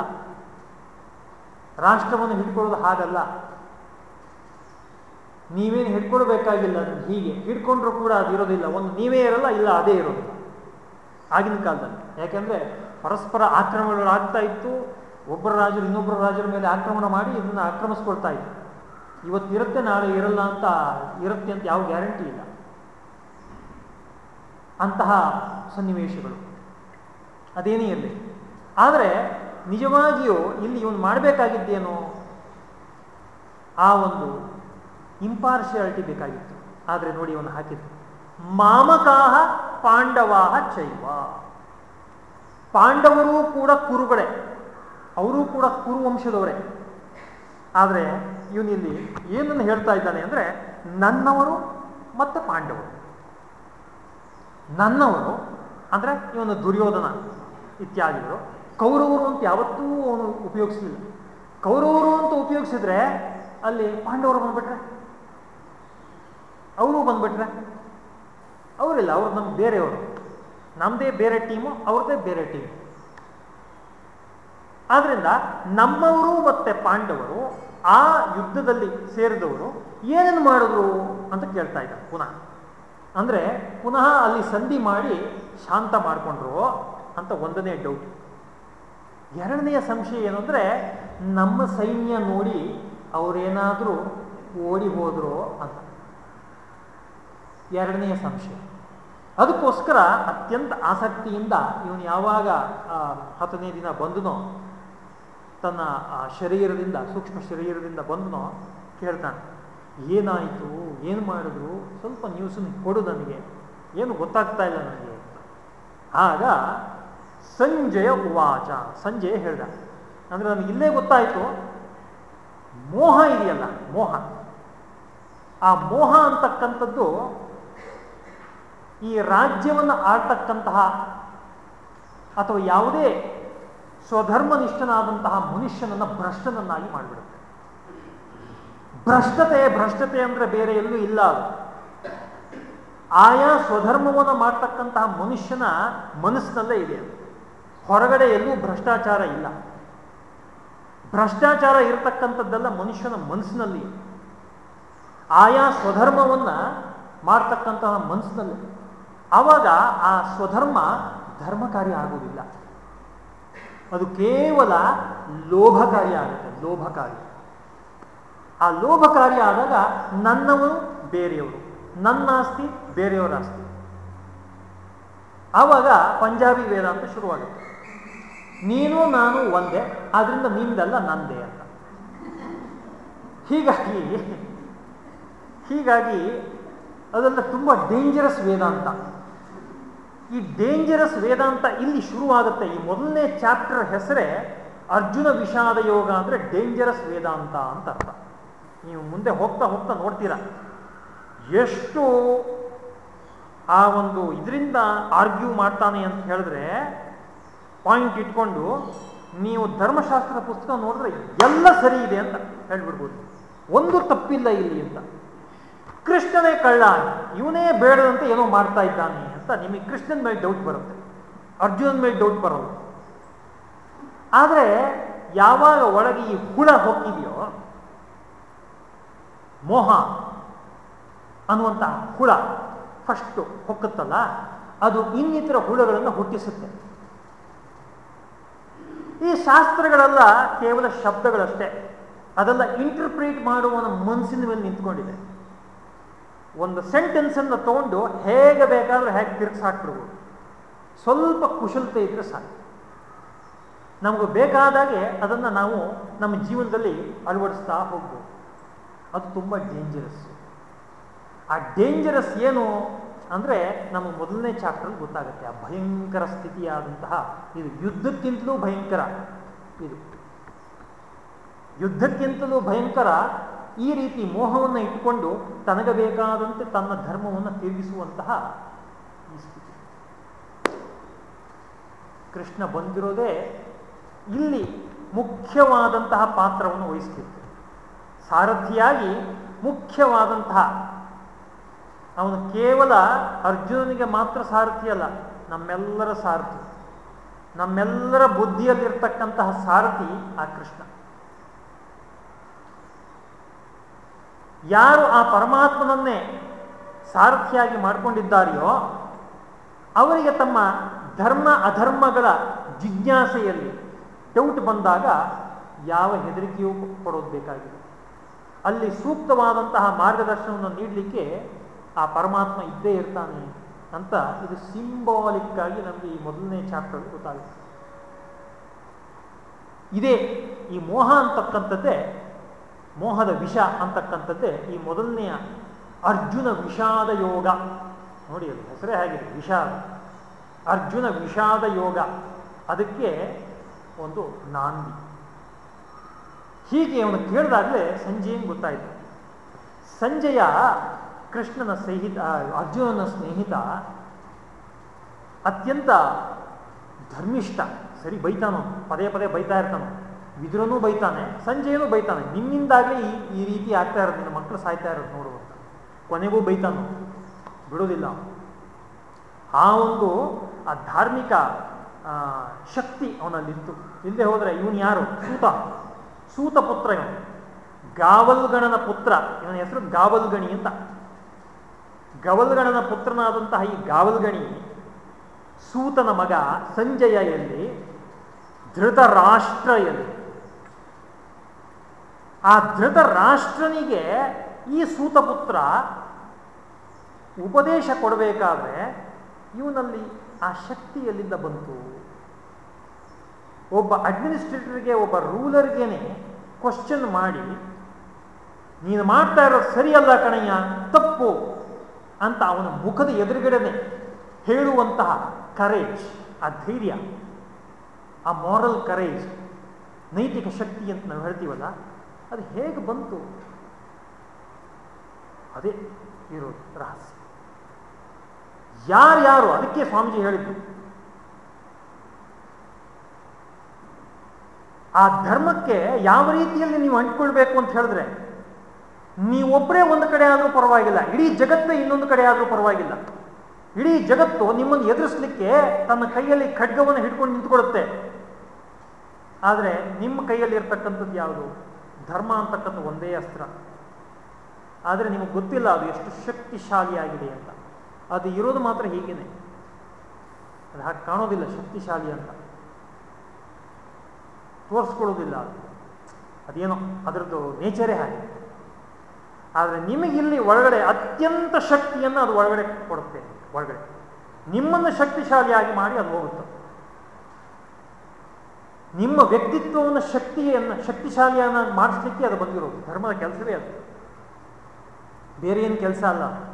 ರಾಷ್ಟ್ರವನ್ನು ಹಿಡ್ಕೊಳ್ಳೋದು ಹಾಗಲ್ಲ. ನೀವೇನು ಹಿಡ್ಕೊಳ್ಬೇಕಾಗಿಲ್ಲ ಅದನ್ನು ಹೀಗೆ. ಹಿಡ್ಕೊಂಡ್ರೂ ಕೂಡ ಅದು ಇರೋದಿಲ್ಲ. ಒಂದು ನೀವೇ ಇರಲ್ಲ, ಇಲ್ಲ ಅದೇ ಇರೋದು. ಆಗಿನ ಕಾಲದಲ್ಲಿ. ಯಾಕೆಂದ್ರೆ ಪರಸ್ಪರ ಆಕ್ರಮಣಗಳು ಆಗ್ತಾ ಇತ್ತು. ಒಬ್ಬರ ರಾಜರು ಇನ್ನೊಬ್ಬರ ರಾಜರ ಮೇಲೆ ಆಕ್ರಮಣ ಮಾಡಿ ಇದನ್ನು ಆಕ್ರಮಿಸ್ಕೊಳ್ತಾ ಇತ್ತು ಇವತ್ತಿರುತ್ತೆ ನಾಳೆ ಇರಲ್ಲ ಅಂತ ಇರುತ್ತೆ ಅಂತ ಯಾವ ಗ್ಯಾರಂಟಿ ಇಲ್ಲ. ಅಂತಹ ಸನ್ನಿವೇಶಗಳು. ಅದೇನೇ ಇರಲಿ. ಆದರೆ ನಿಜವಾಗಿಯೂ ಇಲ್ಲಿ ಇವನು ಮಾಡಬೇಕಾಗಿದ್ದೇನು ಆ ಒಂದು ಇಂಪಾರ್ಶಿಯಾಲಿಟಿ ಬೇಕಾಗಿತ್ತು. ಆದರೆ ನೋಡಿ ಇವನು ಹಾಕಿದ್ರು ಮಾಮಕಾಹ ಪಾಂಡವಾಹ ಚೈವ. ಪಾಂಡವರೂ ಕೂಡ ಕುರುಗಳೇ ಅವರೂ ಕೂಡ ಕುರುವಂಶದವರೇ. ಆದರೆ ಇವನಿಲ್ಲಿ ಏನನ್ನು ಹೇಳ್ತಾ ಇದ್ದಾನೆ ಅಂದರೆ ನನ್ನವರು ಮತ್ತು ಪಾಂಡವರು. ನನ್ನವರು ಅಂದರೆ ಇವನು ದುರ್ಯೋಧನ ಇತ್ಯಾದಿಗಳು, ಕೌರವರು ಅಂತ ಯಾವತ್ತೂ ಅವನು ಉಪಯೋಗಿಸಲಿಲ್ಲ. ಕೌರವರು ಅಂತ ಉಪಯೋಗಿಸಿದ್ರೆ ಅಲ್ಲಿ ಪಾಂಡವರು ಬಂದ್ಬಿಟ್ರೆ? ಅವರು ಬಂದ್ಬಿಟ್ರೆ? ಅವರಿಲ್ಲ, ಅವ್ರು ನಮ್ಗೆ ಬೇರೆಯವರು. ನಮ್ಮದೇ ಬೇರೆ ಟೀಮು, ಅವ್ರದ್ದೇ ಬೇರೆ ಟೀಮ್. ಆದ್ರಿಂದ ನಮ್ಮವರು ಮತ್ತೆ ಪಾಂಡವರು ಆ ಯುದ್ಧದಲ್ಲಿ ಸೇರಿದವರು ಏನೇನು ಮಾಡಿದ್ರು ಅಂತ ಕೇಳ್ತಾ ಇದ್ದಾರೆ ಪುನಃ. ಅಂದ್ರೆ ಪುನಃ ಅಲ್ಲಿ ಸಂಧಿ ಮಾಡಿ ಶಾಂತ ಮಾಡಿಕೊಂಡ್ರು ಅಂತ ಒಂದನೇ ಡೌಟ್ ಎರಡನೆಯ ಸಂಶಯ ಏನು ನಮ್ಮ ಸೈನ್ಯ ನೋಡಿ ಅವರೇನಾದರೂ ಓಡಿ ಹೋದ್ರು ಅಂತ. ಎರಡನೆಯ ಸಂಶಯ. ಅದಕ್ಕೋಸ್ಕರ ಅತ್ಯಂತ ಆಸಕ್ತಿಯಿಂದ ಇವನು ಯಾವಾಗ ಹತ್ತನೇ ದಿನ ಬಂದನೋ, ತನ್ನ ಶರೀರದಿಂದ, ಸೂಕ್ಷ್ಮ ಶರೀರದಿಂದ ಬಂದನೋ ಕೇಳ್ತಾನೆ. ಏನಾಯಿತು, ಏನು ಮಾಡಿದ್ರು, ಸ್ವಲ್ಪ ನ್ಯೂಸನ್ನು ಕೊಡು ನನಗೆ. ಏನು ಗೊತ್ತಾಗ್ತಾ ಇಲ್ಲ ನನಗೆ ಆಗ ಸಂಜಯ ಉವಾಚ, ಸಂಜಯ ಹೇಳ್ದ. ಅಂದರೆ ನನಗೆ ಇಲ್ಲೇ ಗೊತ್ತಾಯಿತು. ಮೋಹ ಇದೆಯಲ್ಲ, ಮೋಹ. ಆ ಮೋಹ ಅಂತಕ್ಕಂಥದ್ದು ಈ ರಾಜ್ಯವನ್ನು ಆಡ್ತಕ್ಕಂತಹ ಅಥವಾ ಯಾವುದೇ ಸ್ವಧರ್ಮನಿಷ್ಠನಾದಂತಹ ಮನುಷ್ಯನನ್ನು ಭ್ರಷ್ಟನನ್ನಾಗಿ ಮಾಡಿಬಿಡುತ್ತೆ. ಭ್ರಷ್ಟತೆ ಭ್ರಷ್ಟತೆ ಅಂದ್ರೆ ಬೇರೆ ಎಲ್ಲೂ ಇಲ್ಲ. ಆಯಾ ಸ್ವಧರ್ಮವನ್ನು ಮಾಡ್ತಕ್ಕಂತಹ ಮನುಷ್ಯನ ಮನಸ್ಸಿನಲ್ಲೇ ಇದೆ. ಹೊರಗಡೆ ಎಲ್ಲೂ ಭ್ರಷ್ಟಾಚಾರ ಇಲ್ಲ. ಭ್ರಷ್ಟಾಚಾರ ಇರತಕ್ಕಂಥದ್ದೆಲ್ಲ ಮನುಷ್ಯನ ಮನಸ್ಸಿನಲ್ಲಿ ಆಯಾ ಸ್ವಧರ್ಮವನ್ನ ಮಾಡ್ತಕ್ಕಂತಹ ಮನಸ್ಸಿನಲ್ಲಿ ಆವಾಗ ಆ ಸ್ವಧರ್ಮ ಧರ್ಮಕಾರಿ ಆಗುವುದಿಲ್ಲ. ಅದು ಕೇವಲ ಲೋಭಕಾರಿ ಆಗುತ್ತೆ, ಲೋಭಕಾರಿ. ಆ ಲೋಭಕಾರಿ ಆದಾಗ ನನ್ನವರು ಬೇರೆಯವರು, ನನ್ನ ಆಸ್ತಿ ಬೇರೆಯವರ ಆಸ್ತಿ. ಆವಾಗ ಪಂಜಾಬಿ ವೇದಾಂತ ಶುರುವಾಗುತ್ತೆ. ನೀನು, ನಾನು ಒಂದೇ, ಆದ್ರಿಂದ ನಿಂದಲ್ಲ ನಂದೇ ಅಂತ. ಹೀಗಾಗಿ ಹೀಗಾಗಿ ಅದೆಲ್ಲ ತುಂಬ ಡೇಂಜರಸ್ ವೇದಾಂತ ಈ ಡೇಂಜರಸ್ ವೇದಾಂತ ಇಲ್ಲಿ ಶುರುವಾಗುತ್ತೆ. ಈ ಮೊದಲನೇ ಚಾಪ್ಟರ್ ಹೆಸರೇ ಅರ್ಜುನ ವಿಷಾದ ಯೋಗ ಅಂದರೆ ಡೇಂಜರಸ್ ವೇದಾಂತ ಅಂತ ಅರ್ಥ. ನೀವು ಮುಂದೆ ಹೋಗ್ತಾ ಹೋಗ್ತಾ ನೋಡ್ತೀರ? ಎಷ್ಟು ಆ ಒಂದು ಇದರಿಂದ ಆರ್ಗ್ಯೂ ಮಾಡ್ತಾನೆ ಅಂತ ಹೇಳಿದ್ರೆ ಪಾಯಿಂಟ್ ಇಟ್ಕೊಂಡು ನೀವು ಧರ್ಮಶಾಸ್ತ್ರದ ಪುಸ್ತಕ ನೋಡಿದ್ರೆ ಎಲ್ಲ ಸರಿ ಇದೆ ಅಂತ ಹೇಳ್ಬಿಡ್ಬೋದು. ಒಂದು ತಪ್ಪಿಲ್ಲ ಇಲ್ಲಿ ಅಂತ. ಕೃಷ್ಣನೇ ಕಳ್ಳ, ಇವನೇ ಬೇಡದಂತೆ ಏನೋ ಮಾಡ್ತಾ ಇದ್ದಾನೆ ಅಂತ ನಿಮಗೆ ಕೃಷ್ಣನ ಮೇಲೆ ಡೌಟ್ ಬರುತ್ತೆ. ಅರ್ಜುನನ ಮೇಲೆ ಡೌಟ್ ಬರೋದು ಆದರೆ ಯಾವಾಗ ಒಳಗೆ ಈ ಹುಳ ಹೋಗಿದೆಯೋ ಮೋಹ ಅನ್ನುವಂಥ ಹುಳ ಫಸ್ಟ್ ಹೊಕ್ಕತ್ತಲ್ಲ, ಅದು ಇನ್ನಿತರ ಹುಳಗಳನ್ನು ಹುಟ್ಟಿಸುತ್ತೆ. ಈ ಶಾಸ್ತ್ರಗಳೆಲ್ಲ ಕೇವಲ ಶಬ್ದಗಳಷ್ಟೇ, ಅದೆಲ್ಲ ಇಂಟರ್ಪ್ರಿಟ್ ಮಾಡುವ ಮನಸ್ಸಿನ ಮೇಲೆ ನಿಂತ್ಕೊಂಡಿದೆ. ಒಂದು ಸೆಂಟೆನ್ಸನ್ನು ತಗೊಂಡು ಹೇಗೆ ಬೇಕಾದರೂ ಹೇಗೆ ತಿರುಗಿಸಾಕ್ಬಿಡ್ಬೋದು ಸ್ವಲ್ಪ ಕುಶಲತೆ ಇದ್ರೆ ಸಾಕು. ನಮಗೂ ಬೇಕಾದಾಗೆ ಅದನ್ನು ನಾವು ನಮ್ಮ ಜೀವನದಲ್ಲಿ ಅಳವಡಿಸ್ತಾ ಹೋಗ್ಬೋದು. ಅದು ತುಂಬ ಡೇಂಜರಸ್ ಆ ಡೇಂಜರಸ್ ಏನು ಅಂದರೆ ನಮ್ಮ ಮೊದಲನೇ ಚಾಪ್ಟರ್ ಗೊತ್ತಾಗುತ್ತೆ. ಆ ಭಯಂಕರ ಸ್ಥಿತಿಯಾದಂತಹ ಇದು ಯುದ್ಧಕ್ಕಿಂತಲೂ ಭಯಂಕರ ಇದು. ಯುದ್ಧಕ್ಕಿಂತಲೂ ಭಯಂಕರ ಈ ರೀತಿ ಮೋಹವನ್ನು ಇಟ್ಟುಕೊಂಡು ತನಗೆ ಬೇಕಾದಂತೆ ತನ್ನ ಧರ್ಮವನ್ನು ತಿರುಗಿಸುವಂತಹ ಈ ಸ್ಥಿತಿ. ಕೃಷ್ಣ ಬಂದಿರೋದೇ ಇಲ್ಲಿ ಮುಖ್ಯವಾದಂತಹ ಪಾತ್ರವನ್ನು ವಹಿಸ್ತಿತ್ತು. ಸಾರಥಿಯಾಗಿ ಮುಖ್ಯವಾದಂತಹ ಅವನು ಕೇವಲ ಅರ್ಜುನನಿಗೆ ಮಾತ್ರ ಸಾರಥಿ ಅಲ್ಲ, ನಮ್ಮೆಲ್ಲರ ಸಾರಥಿ. ನಮ್ಮೆಲ್ಲರ ಬುದ್ಧಿಯಲ್ಲಿರ್ತಕ್ಕಂತಹ ಸಾರಥಿ ಆ ಕೃಷ್ಣ. ಯಾರು ಆ ಪರಮಾತ್ಮನನ್ನೇ ಸಾರಥಿಯಾಗಿ ಮಾಡಿಕೊಂಡಿದ್ದಾರೆಯೋ, ಅವರಿಗೆ ತಮ್ಮ ಧರ್ಮ ಅಧರ್ಮಗಳ ಜಿಜ್ಞಾಸೆಯಲ್ಲಿ ಡೌಟ್ ಬಂದಾಗ ಯಾವ ಹೆದರಿಕೆಯೂ ಕೊಡೋದು ಬೇಕಾಗಿದೆ ಅಲ್ಲಿ ಸೂಕ್ತವಾದಂತಹ ಮಾರ್ಗದರ್ಶನವನ್ನು ನೀಡಲಿಕ್ಕೆ ಆ ಪರಮಾತ್ಮ ಇದ್ದೇ ಇರ್ತಾನೆ ಅಂತ ಇದು ಸಿಂಬಾಲಿಕ್ ಆಗಿ ನಮಗೆ ಈ ಮೊದಲನೇ ಚಾಪ್ಟರ್ ಗೊತ್ತಾಗುತ್ತೆ. ಇದೇ ಈ ಮೋಹ ಅಂತಕ್ಕಂಥದ್ದೇ, ಮೋಹದ ವಿಷ ಅಂತಕ್ಕಂಥದ್ದೇ ಈ ಮೊದಲನೆಯ ಅರ್ಜುನ ವಿಷಾದ ಯೋಗ. ನೋಡಿ ಅದು ಹೆಸರೇ ಆಗಿದೆ ವಿಷಾದ. ಅರ್ಜುನ ವಿಷಾದ ಯೋಗ. ಅದಕ್ಕೆ ಒಂದು ನಾಂದಿ. ಹೀಗೆ ಅವನು ಕೇಳಿದಾಗಲೇ ಸಂಜೆಯನ್ನು ಗೊತ್ತಾಯಿತು? ಸಂಜೆಯ ಕೃಷ್ಣನ ಸ್ನೇಹಿತ, ಅರ್ಜುನನ ಸ್ನೇಹಿತ ಅತ್ಯಂತ ಧರ್ಮಿಷ್ಠ. ಸರಿ ಬೈತಾನೋ ಪದೇ ಪದೇ ಬೈತಾ ಇರ್ತಾನೋ ವಿದುರನೂ ಬೈತಾನೆ, ಸಂಜೆಯೂ ಬೈತಾನೆ. ನಿಮ್ಮಿಂದಾಗಲೇ ಈ ರೀತಿ ಆಗ್ತಾ ಇರೋದು, ನಿನ್ನ ಮಕ್ಕಳು ಸಾಯ್ತಾ ಇರೋದು ನೋಡುವ ಕೊನೆಗೂ ಬೈತಾನು ಬಿಡೋದಿಲ್ಲ ಆ ಒಂದು, ಆ ಧಾರ್ಮಿಕ ಶಕ್ತಿ ಅವನಲ್ಲಿತ್ತು. ಇಲ್ಲದೆ ಹೋದರೆ ಇವನು ಯಾರು? ಸೂತ. ಸೂತ ಪುತ್ರ ಇವನು ಗಾವಲ್ಗಣನ ಪುತ್ರ. ಇವನ ಹೆಸರು ಗಾವಲ್ಗಣಿ ಅಂತ. ಗವಲ್ಗಣನ ಪುತ್ರನಾದಂತಹ ಈ ಗಾವಲ್ಗಣಿ ಸೂತನ ಮಗ ಸಂಜಯ ಎಲ್ಲಿ ಧೃತರಾಷ್ಟ್ರ ಎಲ್ಲಿ ಆ ಧೃತರಾಷ್ಟ್ರನಿಗೆ ಈ ಸೂತಪುತ್ರ ಉಪದೇಶ ಕೊಡಬೇಕಾದ್ರೆ ಇವನಲ್ಲಿ ಆ ಶಕ್ತಿ ಎಲ್ಲಿಂದ ಬಂತು. ಒಬ್ಬ ಅಡ್ಮಿನಿಸ್ಟ್ರೇಟರ್ಗೆ ಒಬ್ಬ ರೂಲರ್ಗೇನೆ ಕ್ವಶನ್ ಮಾಡಿ, ನೀನು ಮಾಡ್ತಾ ಇರೋದು ಸರಿಯಲ್ಲ ಕಣಯ್ಯ, ತಪ್ಪು ಅಂತ ಅವನ ಮುಖದ ಎದುರುಗಡೆನೆ ಹೇಳುವಂತಹ ಕರೇಜ್ ಆ ಧೈರ್ಯ, ಆ ಮಾರಲ್ ಕರೇಜ್ ನೈತಿಕ ಶಕ್ತಿ ಅಂತ ನಾವು ಹೇಳ್ತೀವಲ್ಲ, ಅದು ಹೇಗೆ ಬಂತು? ಅದೇ ಇರೋದು ರಹಸ್ಯ. ಯಾರ್ಯಾರು, ಅದಕ್ಕೆ ಸ್ವಾಮೀಜಿ ಹೇಳಿದ್ದು ಆ ಧರ್ಮಕ್ಕೆ ಯಾವ ರೀತಿಯಲ್ಲಿ ನೀವು ಅಂಟ್ಕೊಳ್ಬೇಕು ಅಂತ ಹೇಳಿದ್ರೆ ನೀವೊಬ್ಬರೇ ಒಂದು ಕಡೆ ಆದರೂ ಪರವಾಗಿಲ್ಲ, ಇಡೀ ಜಗತ್ತೇ ಇನ್ನೊಂದು ಕಡೆ ಆದರೂ ಪರವಾಗಿಲ್ಲ. ಇಡೀ ಜಗತ್ತು ನಿಮ್ಮನ್ನು ಎದುರಿಸಲಿಕ್ಕೆ ತನ್ನ ಕೈಯಲ್ಲಿ ಖಡ್ಗವನ್ನು ಹಿಡ್ಕೊಂಡು ನಿಂತ್ಕೊಳ್ಳುತ್ತೆ. ಆದರೆ ನಿಮ್ಮ ಕೈಯಲ್ಲಿ ಇರ್ತಕ್ಕಂಥದ್ದು ಯಾವುದು? ಧರ್ಮ ಅಂತಕ್ಕಂಥ ಒಂದೇ ಅಸ್ತ್ರ. ಆದರೆ ನಿಮಗೆ ಗೊತ್ತಿಲ್ಲ ಅದು ಎಷ್ಟು ಶಕ್ತಿಶಾಲಿಯಾಗಿದೆ ಅಂತ. ಅದು ಇರೋದು ಮಾತ್ರ ಹೀಗೇನೆ. ಅದು ಹಾಗೆ ಕಾಣೋದಿಲ್ಲ ಶಕ್ತಿಶಾಲಿ ಅಂತ. ತೋರಿಸ್ಕೊಳ್ಳೋದಿಲ್ಲ. ಅದು ಅದೇನೋ ಅದರದ್ದು ನೇಚರೇ ಹಾಗೆ. ಆದರೆ ನಿಮಗಿಲ್ಲಿ ಒಳಗಡೆ ಅತ್ಯಂತ ಶಕ್ತಿಯನ್ನು ಅದು ಒಳಗಡೆ ಕೊಡುತ್ತೆ, ಒಳಗಡೆ. ನಿಮ್ಮನ್ನು ಶಕ್ತಿಶಾಲಿಯಾಗಿ ಮಾಡಿ ಅದು ಹೋಗುತ್ತೆ. ನಿಮ್ಮ ವ್ಯಕ್ತಿತ್ವವನ್ನು ಶಕ್ತಿಯನ್ನು, ಶಕ್ತಿಶಾಲಿಯನ್ನು ಮಾಡಿಸ್ಲಿಕ್ಕೆ ಅದು ಬಂದಿರೋದು. ಧರ್ಮದ ಕೆಲಸವೇ ಅದು. ಬೇರೆ ಏನು ಕೆಲಸ ಅಲ್ಲ.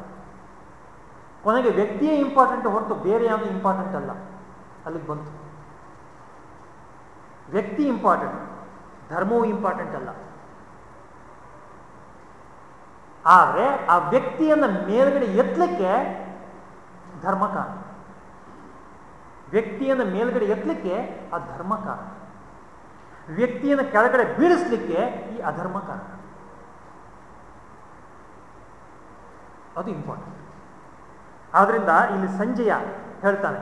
ಕೊನೆಗೆ ವ್ಯಕ್ತಿಯೇ ಇಂಪಾರ್ಟೆಂಟ್ ಹೊರತು ಬೇರೆ ಯಾವುದು ಇಂಪಾರ್ಟೆಂಟ್ ಅಲ್ಲ. ಅಲ್ಲಿಗೆ ಬಂತು. ವ್ಯಕ್ತಿ ಇಂಪಾರ್ಟೆಂಟ್ ಧರ್ಮವೂ ಇಂಪಾರ್ಟೆಂಟ್ ಅಲ್ಲ. ಆದರೆ ಆ ವ್ಯಕ್ತಿಯನ್ನು ಮೇಲ್ಗಡೆ ಎತ್ತಲಿಕ್ಕೆ ಧರ್ಮ ಕಾರಣ ವ್ಯಕ್ತಿಯನ್ನು ಮೇಲ್ಗಡೆ ಎತ್ತಲಿಕ್ಕೆ ಆ ಧರ್ಮ ಕಾರಣ ವ್ಯಕ್ತಿಯನ್ನು ಕೆಳಗಡೆ ಬೀಳಿಸ್ಲಿಕ್ಕೆ ಈ ಅಧರ್ಮ ಕಾರಣ ಅದು ಇಂಪಾರ್ಟೆಂಟ್ ಆದ್ರಿಂದ ಇಲ್ಲಿ ಸಂಜಯ ಹೇಳ್ತಾನೆ,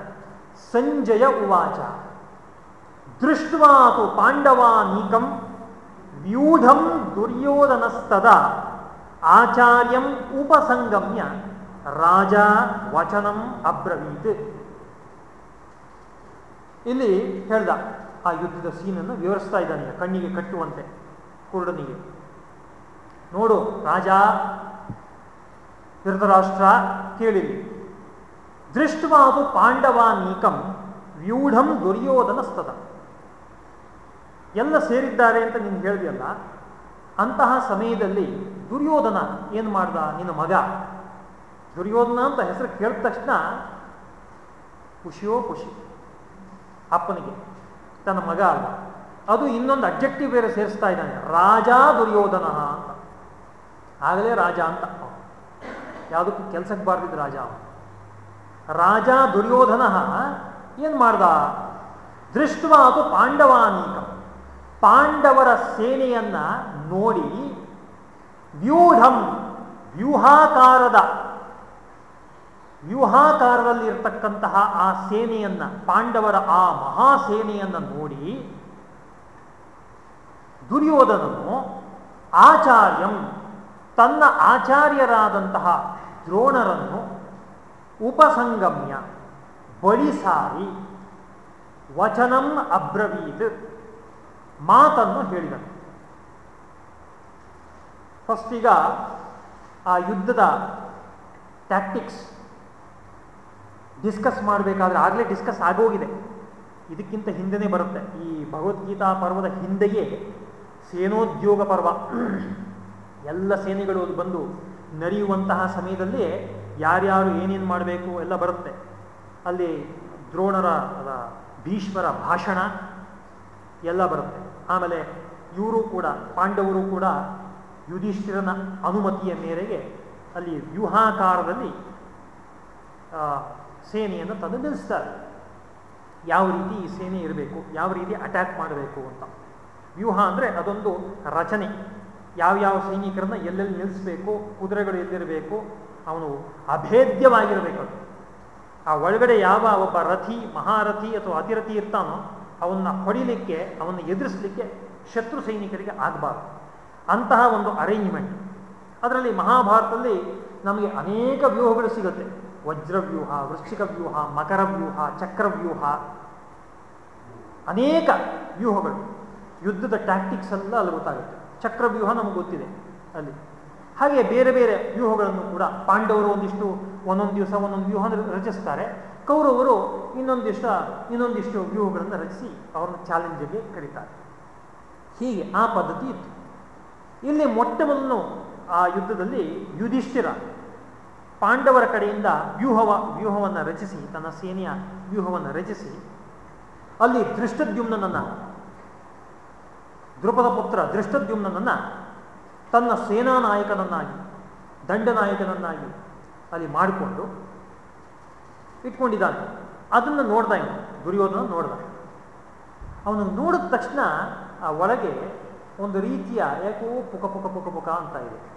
ಸಂಜಯ ಉವಾಚ. ದೃಷ್ಟವಾತು ಪಾಂಡವಾನೀಕಂ ವ್ಯೂಢಂ ದುರ್ಯೋಧನಸ್ತದ ಆಚಾರ್ಯಂ ಉಪಸಂಗಮ್ಯ ರಾಜ ವಚನಂ ಅಬ್ರವೀತ್. ಇಲ್ಲಿ ಹೇಳ್ದ ಆ ಯುದ್ಧದ ಸೀನನ್ನು ವಿವರಿಸ್ತಾ ಇದ್ದಾನೆ ಕಣ್ಣಿಗೆ ಕಟ್ಟುವಂತೆ, ಕುರುಡನಿಗೆ. ನೋಡು ರಾಜ, ಧೃತರಾಷ್ಟ್ರ ಕೇಳಿಲಿ ದೃಷ್ಟವಾದು ಪಾಂಡವಾನೀಕಂ ವ್ಯೂಢಂ ದುರ್ಯೋಧನ ಸ್ತದ ಎಲ್ಲ ಸೇರಿದ್ದಾರೆ ಅಂತ ನೀನು ಹೇಳಿದೆಯಲ್ಲ, ಅಂತಹ ಸಮಯದಲ್ಲಿ ದುರ್ಯೋಧನ ಏನು ಮಾಡ್ದ? ನಿನ್ನ ಮಗ. ದುರ್ಯೋಧನ ಅಂತ ಹೆಸರು ಕೇಳಿದ ತಕ್ಷಣ ಖುಷಿಯೋ ಖುಷಿ. ಅಪ್ಪನಿಗೆ, ತನ್ನ ಮಗ ಅಲ್ಲ ಅದು ಇನ್ನೊಂದು ಅಬ್ಜೆಕ್ಟಿವ್ ಬೇರೆ ಸೇರಿಸ್ತಾ ಇದ್ದಾನೆ. ರಾಜ ದುರ್ಯೋಧನ ಅಂತ. ಆಗಲೇ ರಾಜ ಅಂತ. ಯಾವುದಕ್ಕೂ ಕೆಲಸಕ್ಕೆ ಬಾರ್ದಿದ್ದು ರಾಜ ರಾಜ ದುರ್ಯೋಧನ ಏನು ಮಾಡ್ದ? ಅದು ಪಾಂಡವಾನೀಕ. ಪಾಂಡವರ ಸೇನೆಯನ್ನ ನೋಡಿ ವ್ಯೂಢಂ ವ್ಯೂಹಾಕಾರದ ವ್ಯೂಹಾಕಾರದಲ್ಲಿ ಇರತಕ್ಕಂತಹ ಆ ಸೇನೆಯನ್ನ, ಪಾಂಡವರ ಆ ಮಹಾಸೇನೆಯನ್ನ ನೋಡಿ ದುರ್ಯೋಧನನು ಆಚಾರ್ಯಂ, ತನ್ನ ಆಚಾರ್ಯರಾದಂತಹ ದ್ರೋಣರನ್ನು ಉಪಸಂಗಮ್ಯ ಬಳಿಸಾರಿ ವಚನಂ ಅಬ್ರವೀತ್. ಮಾತನ್ನು ಹೇಳಿದನು. ಫಸ್ಟ್ ಈಗ ಆ ಯುದ್ಧದ ಟ್ಯಾಕ್ಟಿಕ್ಸ್ ಡಿಸ್ಕಸ್ ಮಾಡಬೇಕಾದ್ರೆ ಆಗಲೇ ಡಿಸ್ಕಸ್ ಆಗೋಗಿದೆ. ಇದಕ್ಕಿಂತ ಹಿಂದೆನೇ ಬರುತ್ತೆ. ಈ ಭಗವದ್ಗೀತಾ ಪರ್ವದ ಹಿಂದೆಯೇ ಸೇನೋದ್ಯೋಗ ಪರ್ವ. ಎಲ್ಲ ಸೇನೆಗಳು ಬಂದು ನರಿಯುವಂತಹ ಸಮಯದಲ್ಲಿ ಯಾರ್ಯಾರು ಏನೇನು ಮಾಡಬೇಕು ಎಲ್ಲ ಬರುತ್ತೆ. ಅಲ್ಲಿ ದ್ರೋಣರ ಅದ ಭೀಷ್ಮರ ಭಾಷಣ ಎಲ್ಲ ಬರುತ್ತೆ. ಆಮೇಲೆ ಇವರು ಕೂಡ, ಪಾಂಡವರು ಕೂಡ ಯುಧಿಷ್ಠಿರನ ಅನುಮತಿಯ ಮೇರೆಗೆ ಅಲ್ಲಿ ವ್ಯೂಹಾಕಾರದಲ್ಲಿ ಸೇನೆಯನ್ನು ತಂದು ನಿಲ್ಲಿಸ್ತಾರೆ. ಯಾವ ರೀತಿ ಈ ಸೇನೆ ಇರಬೇಕು, ಯಾವ ರೀತಿ ಅಟ್ಯಾಕ್ ಮಾಡಬೇಕು ಅಂತ. ವ್ಯೂಹ ಅಂದರೆ ಅದೊಂದು ರಚನೆ. ಯಾವ್ಯಾವ ಸೈನಿಕರನ್ನ ಎಲ್ಲೆಲ್ಲಿ ನಿಲ್ಲಿಸಬೇಕು, ಕುದುರೆಗಳು ಎಲ್ಲಿರಬೇಕು ಅವನು ಅಭೇದ್ಯವಾಗಿರಬೇಕು ಆ ಒಳಗಡೆ ಯಾವ ಒಬ್ಬ ರಥಿ, ಮಹಾರಥಿ ಅಥವಾ ಅತಿರಥಿ ಇರ್ತಾನೋ ಅವನ್ನ ಹೊಡಿಲಿಕ್ಕೆ ಅವನ್ನ ಎದುರಿಸಲಿಕ್ಕೆ ಶತ್ರು ಸೈನಿಕರಿಗೆ ಆಗಬಾರ್ದು. ಅಂತಹ ಒಂದು ಅರೇಂಜ್ಮೆಂಟ್ ಅದರಲ್ಲಿ ಮಹಾಭಾರತದಲ್ಲಿ ನಮಗೆ ಅನೇಕ ವ್ಯೂಹಗಳು ಸಿಗುತ್ತೆ. ವಜ್ರವ್ಯೂಹ ವೃಶ್ಚಿಕ ವ್ಯೂಹ ಮಕರ ವ್ಯೂಹ ಚಕ್ರವ್ಯೂಹ. ಅನೇಕ ವ್ಯೂಹಗಳು. ಯುದ್ಧದ ಟ್ಯಾಕ್ಟಿಕ್ಸ್ ಎಲ್ಲ ಅಲ್ಲಿ ಗೊತ್ತಾಗುತ್ತೆ. ಚಕ್ರವ್ಯೂಹ ನಮಗೆ ಗೊತ್ತಿದೆ ಅಲ್ಲಿ. ಹಾಗೆ ಬೇರೆ ಬೇರೆ ವ್ಯೂಹಗಳನ್ನು ಕೂಡ ಪಾಂಡವರು ಒಂದಿಷ್ಟು ಒಂದೊಂದು ದಿವಸ ಒಂದೊಂದು ವ್ಯೂಹ ರಚಿಸ್ತಾರೆ. ಕೌರವರು ಇನ್ನೊಂದಿಷ್ಟ ಇನ್ನೊಂದಿಷ್ಟು ವ್ಯೂಹಗಳನ್ನು ರಚಿಸಿ, ಅವರನ್ನು ಚಾಲೆಂಜಿಗೆ ಕರೀತಾರೆ. ಹೀಗೆ ಆ ಪದ್ಧತಿ ಇತ್ತು. ಇಲ್ಲಿ ಮೊಟ್ಟ ಮೊದಲು ಆ ಯುದ್ಧದಲ್ಲಿ ಯುಧಿಷ್ಠಿರ ಪಾಂಡವರ ಕಡೆಯಿಂದ ವ್ಯೂಹವ, ವ್ಯೂಹವನ್ನು ರಚಿಸಿ, ತನ್ನ ಸೇನೆಯ ವ್ಯೂಹವನ್ನು ರಚಿಸಿ, ಅಲ್ಲಿ ದೃಷ್ಟದ್ಯುಮ್ನನ್ನ ದೃಪದ ಪುತ್ರ ದೃಷ್ಟದ್ಯುಮ್ನನ್ನ ತನ್ನ ಸೇನಾ ನಾಯಕನನ್ನಾಗಿ ದಂಡನಾಯಕನನ್ನಾಗಿ ಅಲ್ಲಿ ಮಾಡಿಕೊಂಡು ಇಟ್ಕೊಂಡಿದ್ದಾನೆ. ಅದನ್ನು ನೋಡ್ದ ಇವನು, ದುರ್ಯೋಧನ ನೋಡ್ದ. ಅವನು ನೋಡಿದ ತಕ್ಷಣ ಆ ಒಳಗೆ ಒಂದು ರೀತಿಯ ಯಾಕೋ ಪುಕ ಪುಕ ಪುಕ ಪುಕ ಅಂತ ಇದೆ.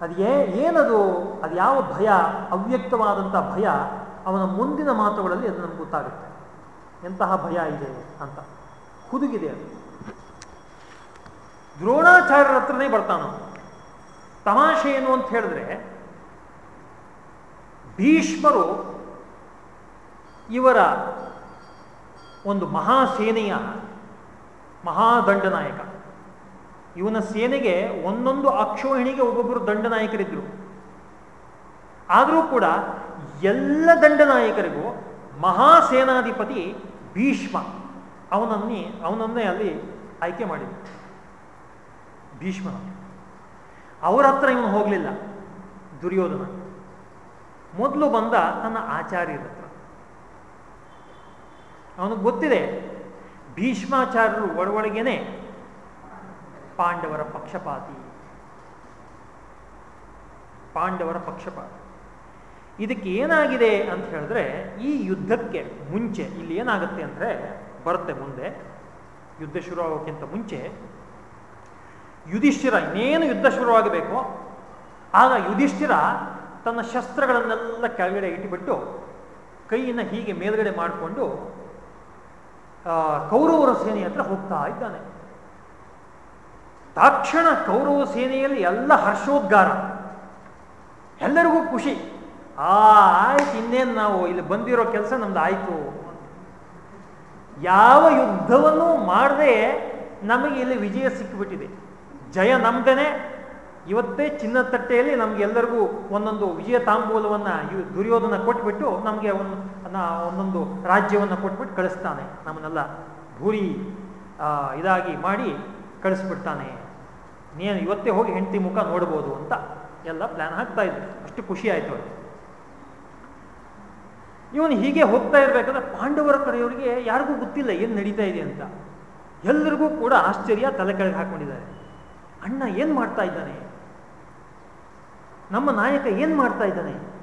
ಅದು ಏ, ಏನದು? ಅದು ಯಾವ ಭಯ? ಅವ್ಯಕ್ತವಾದಂಥ ಭಯ ಅವನ ಮುಂದಿನ ಮಾತುಗಳಲ್ಲಿ ಅದು ನಮ್ಗೆ ಗೊತ್ತಾಗುತ್ತೆ. ಎಂತಹ ಭಯ ಇದೆ ಅಂತ. ಹುದುಗಿದೆ ಅದು. ದ್ರೋಣಾಚಾರ್ಯರ ಹತ್ರನೇ ಬರ್ತಾನ ತಮಾಷೆ ಏನು ಅಂತ ಹೇಳಿದ್ರೆ ಭೀಷ್ಮರು ಇವರ ಒಂದು ಮಹಾಸೇನೆಯ ಮಹಾದಂಡನಾಯಕ ಇವನ ಸೇನೆಗೆ ಒಂದೊಂದು ಅಕ್ಷೋಹಿಣಿಗೆ ಒಬ್ಬೊಬ್ಬರು ದಂಡನಾಯಕರಿದ್ದರು ಆದರೂ ಕೂಡ ಎಲ್ಲ ದಂಡನಾಯಕರಿಗೂ ಮಹಾಸೇನಾಧಿಪತಿ ಭೀಷ್ಮ ಅವನನ್ನೇ ಅವನನ್ನೇ ಅಲ್ಲಿ ಆಯ್ಕೆ ಮಾಡಿದ್ರು. ಭೀಷ್ಮನ ಅವರ ಹತ್ರ ಇವನು ಹೋಗಲಿಲ್ಲ, ದುರ್ಯೋಧನ. ಮೊದಲು ಬಂದ ತನ್ನ ಆಚಾರ್ಯರ ಹತ್ರ. ಅವನಿಗೆ ಗೊತ್ತಿದೆ, ಭೀಷ್ಮಾಚಾರ್ಯರು ಒಳಗೊಳಗೇನೆ ಪಾಂಡವರ ಪಕ್ಷಪಾತಿ. ಪಾಂಡವರ ಪಕ್ಷಪಾತಿ. ಇದಕ್ಕೆ ಏನಾಗಿದೆ ಅಂತ ಹೇಳಿದ್ರೆ, ಈ ಯುದ್ಧಕ್ಕೆ ಮುಂಚೆ, ಇಲ್ಲಿ ಏನಾಗುತ್ತೆ ಅಂದರೆ, ಬರುತ್ತೆ ಮುಂದೆ, ಯುದ್ಧ ಶುರುವಾಗೋಕ್ಕಿಂತ ಮುಂಚೆ, ಯುಧಿಷ್ಠಿರ ಇನ್ನೇನು ಯುದ್ಧ ಶುರುವಾಗಬೇಕು ಆಗ ಯುಧಿಷ್ಠಿರ ತನ್ನ ಶಸ್ತ್ರಗಳನ್ನೆಲ್ಲ ಕೆಳಗಡೆ ಇಟ್ಟುಬಿಟ್ಟು ಕೈಯನ್ನು ಹೀಗೆ ಮೇಲ್ಗಡೆ ಮಾಡಿಕೊಂಡು ಕೌರವರ ಸೇನೆ ಹತ್ರ ಹೋಗ್ತಾ ಇದ್ದಾನೆ. ತಕ್ಷಣ ಕೌರವ ಸೇನೆಯಲ್ಲಿ ಎಲ್ಲ ಹರ್ಷೋದ್ಗಾರ. ಎಲ್ಲರಿಗೂ ಖುಷಿ. ಆ, ಆಯ್ತು, ಇನ್ನೇನು ನಾವು ಇಲ್ಲಿ ಬಂದಿರೋ ಕೆಲಸ ನಮ್ದು ಆಯ್ತು. ಯಾವ ಯುದ್ಧವನ್ನು ಮಾಡದೆ ನಮಗೆ ಇಲ್ಲಿ ವಿಜಯ ಸಿಕ್ಕಿಬಿಟ್ಟಿದೆ. ಜಯ ನಮ್ದೇನೆ ಇವತ್ತೇ ಚಿನ್ನ ತಟ್ಟೆಯಲ್ಲಿ ನಮ್ಗೆಲ್ಲರಿಗೂ ಒಂದೊಂದು ವಿಜಯ ತಾಂಬೂಲವನ್ನ ದುರ್ಯೋಧನ ಕೊಟ್ಬಿಟ್ಟು ನಮಗೆ ಒಂದು ಒಂದೊಂದು ರಾಜ್ಯವನ್ನು ಕೊಟ್ಬಿಟ್ಟು ಕಳಿಸ್ತಾನೆ. ನಮ್ಮನ್ನೆಲ್ಲ ಭೂರಿ ಇದಾಗಿ ಮಾಡಿ ಕಳಿಸ್ಬಿಡ್ತಾನೆ. ನೀನು ಇವತ್ತೇ ಹೋಗಿ ಹೆಂಡತಿ ಮುಖ ನೋಡ್ಬೋದು ಅಂತ ಎಲ್ಲ ಪ್ಲಾನ್ ಹಾಕ್ತಾ ಇದ್ರು. ಅಷ್ಟು ಖುಷಿ ಆಯ್ತು ಅವ್ರಿಗೆ. ಇವನು ಹೀಗೆ ಹೋಗ್ತಾ ಇರ್ಬೇಕಾದ್ರೆ ಪಾಂಡವರ ಕಡೆಯವರಿಗೆ ಯಾರಿಗೂ ಗೊತ್ತಿಲ್ಲ ಏನು ನಡೀತಾ ಇದೆ ಅಂತ. ಎಲ್ಲರಿಗೂ ಕೂಡ ಆಶ್ಚರ್ಯ ತಲೆ ಕೆಳಗೆ ಹಾಕೊಂಡಿದ್ದಾರೆ. ಅಣ್ಣ ಏನು ಮಾಡ್ತಾ ಇದ್ದಾನೆ? ನಮ್ಮ ನಾಯಕ ಏನು ಮಾಡ್ತಾ ಇದ್ದಾನೆ?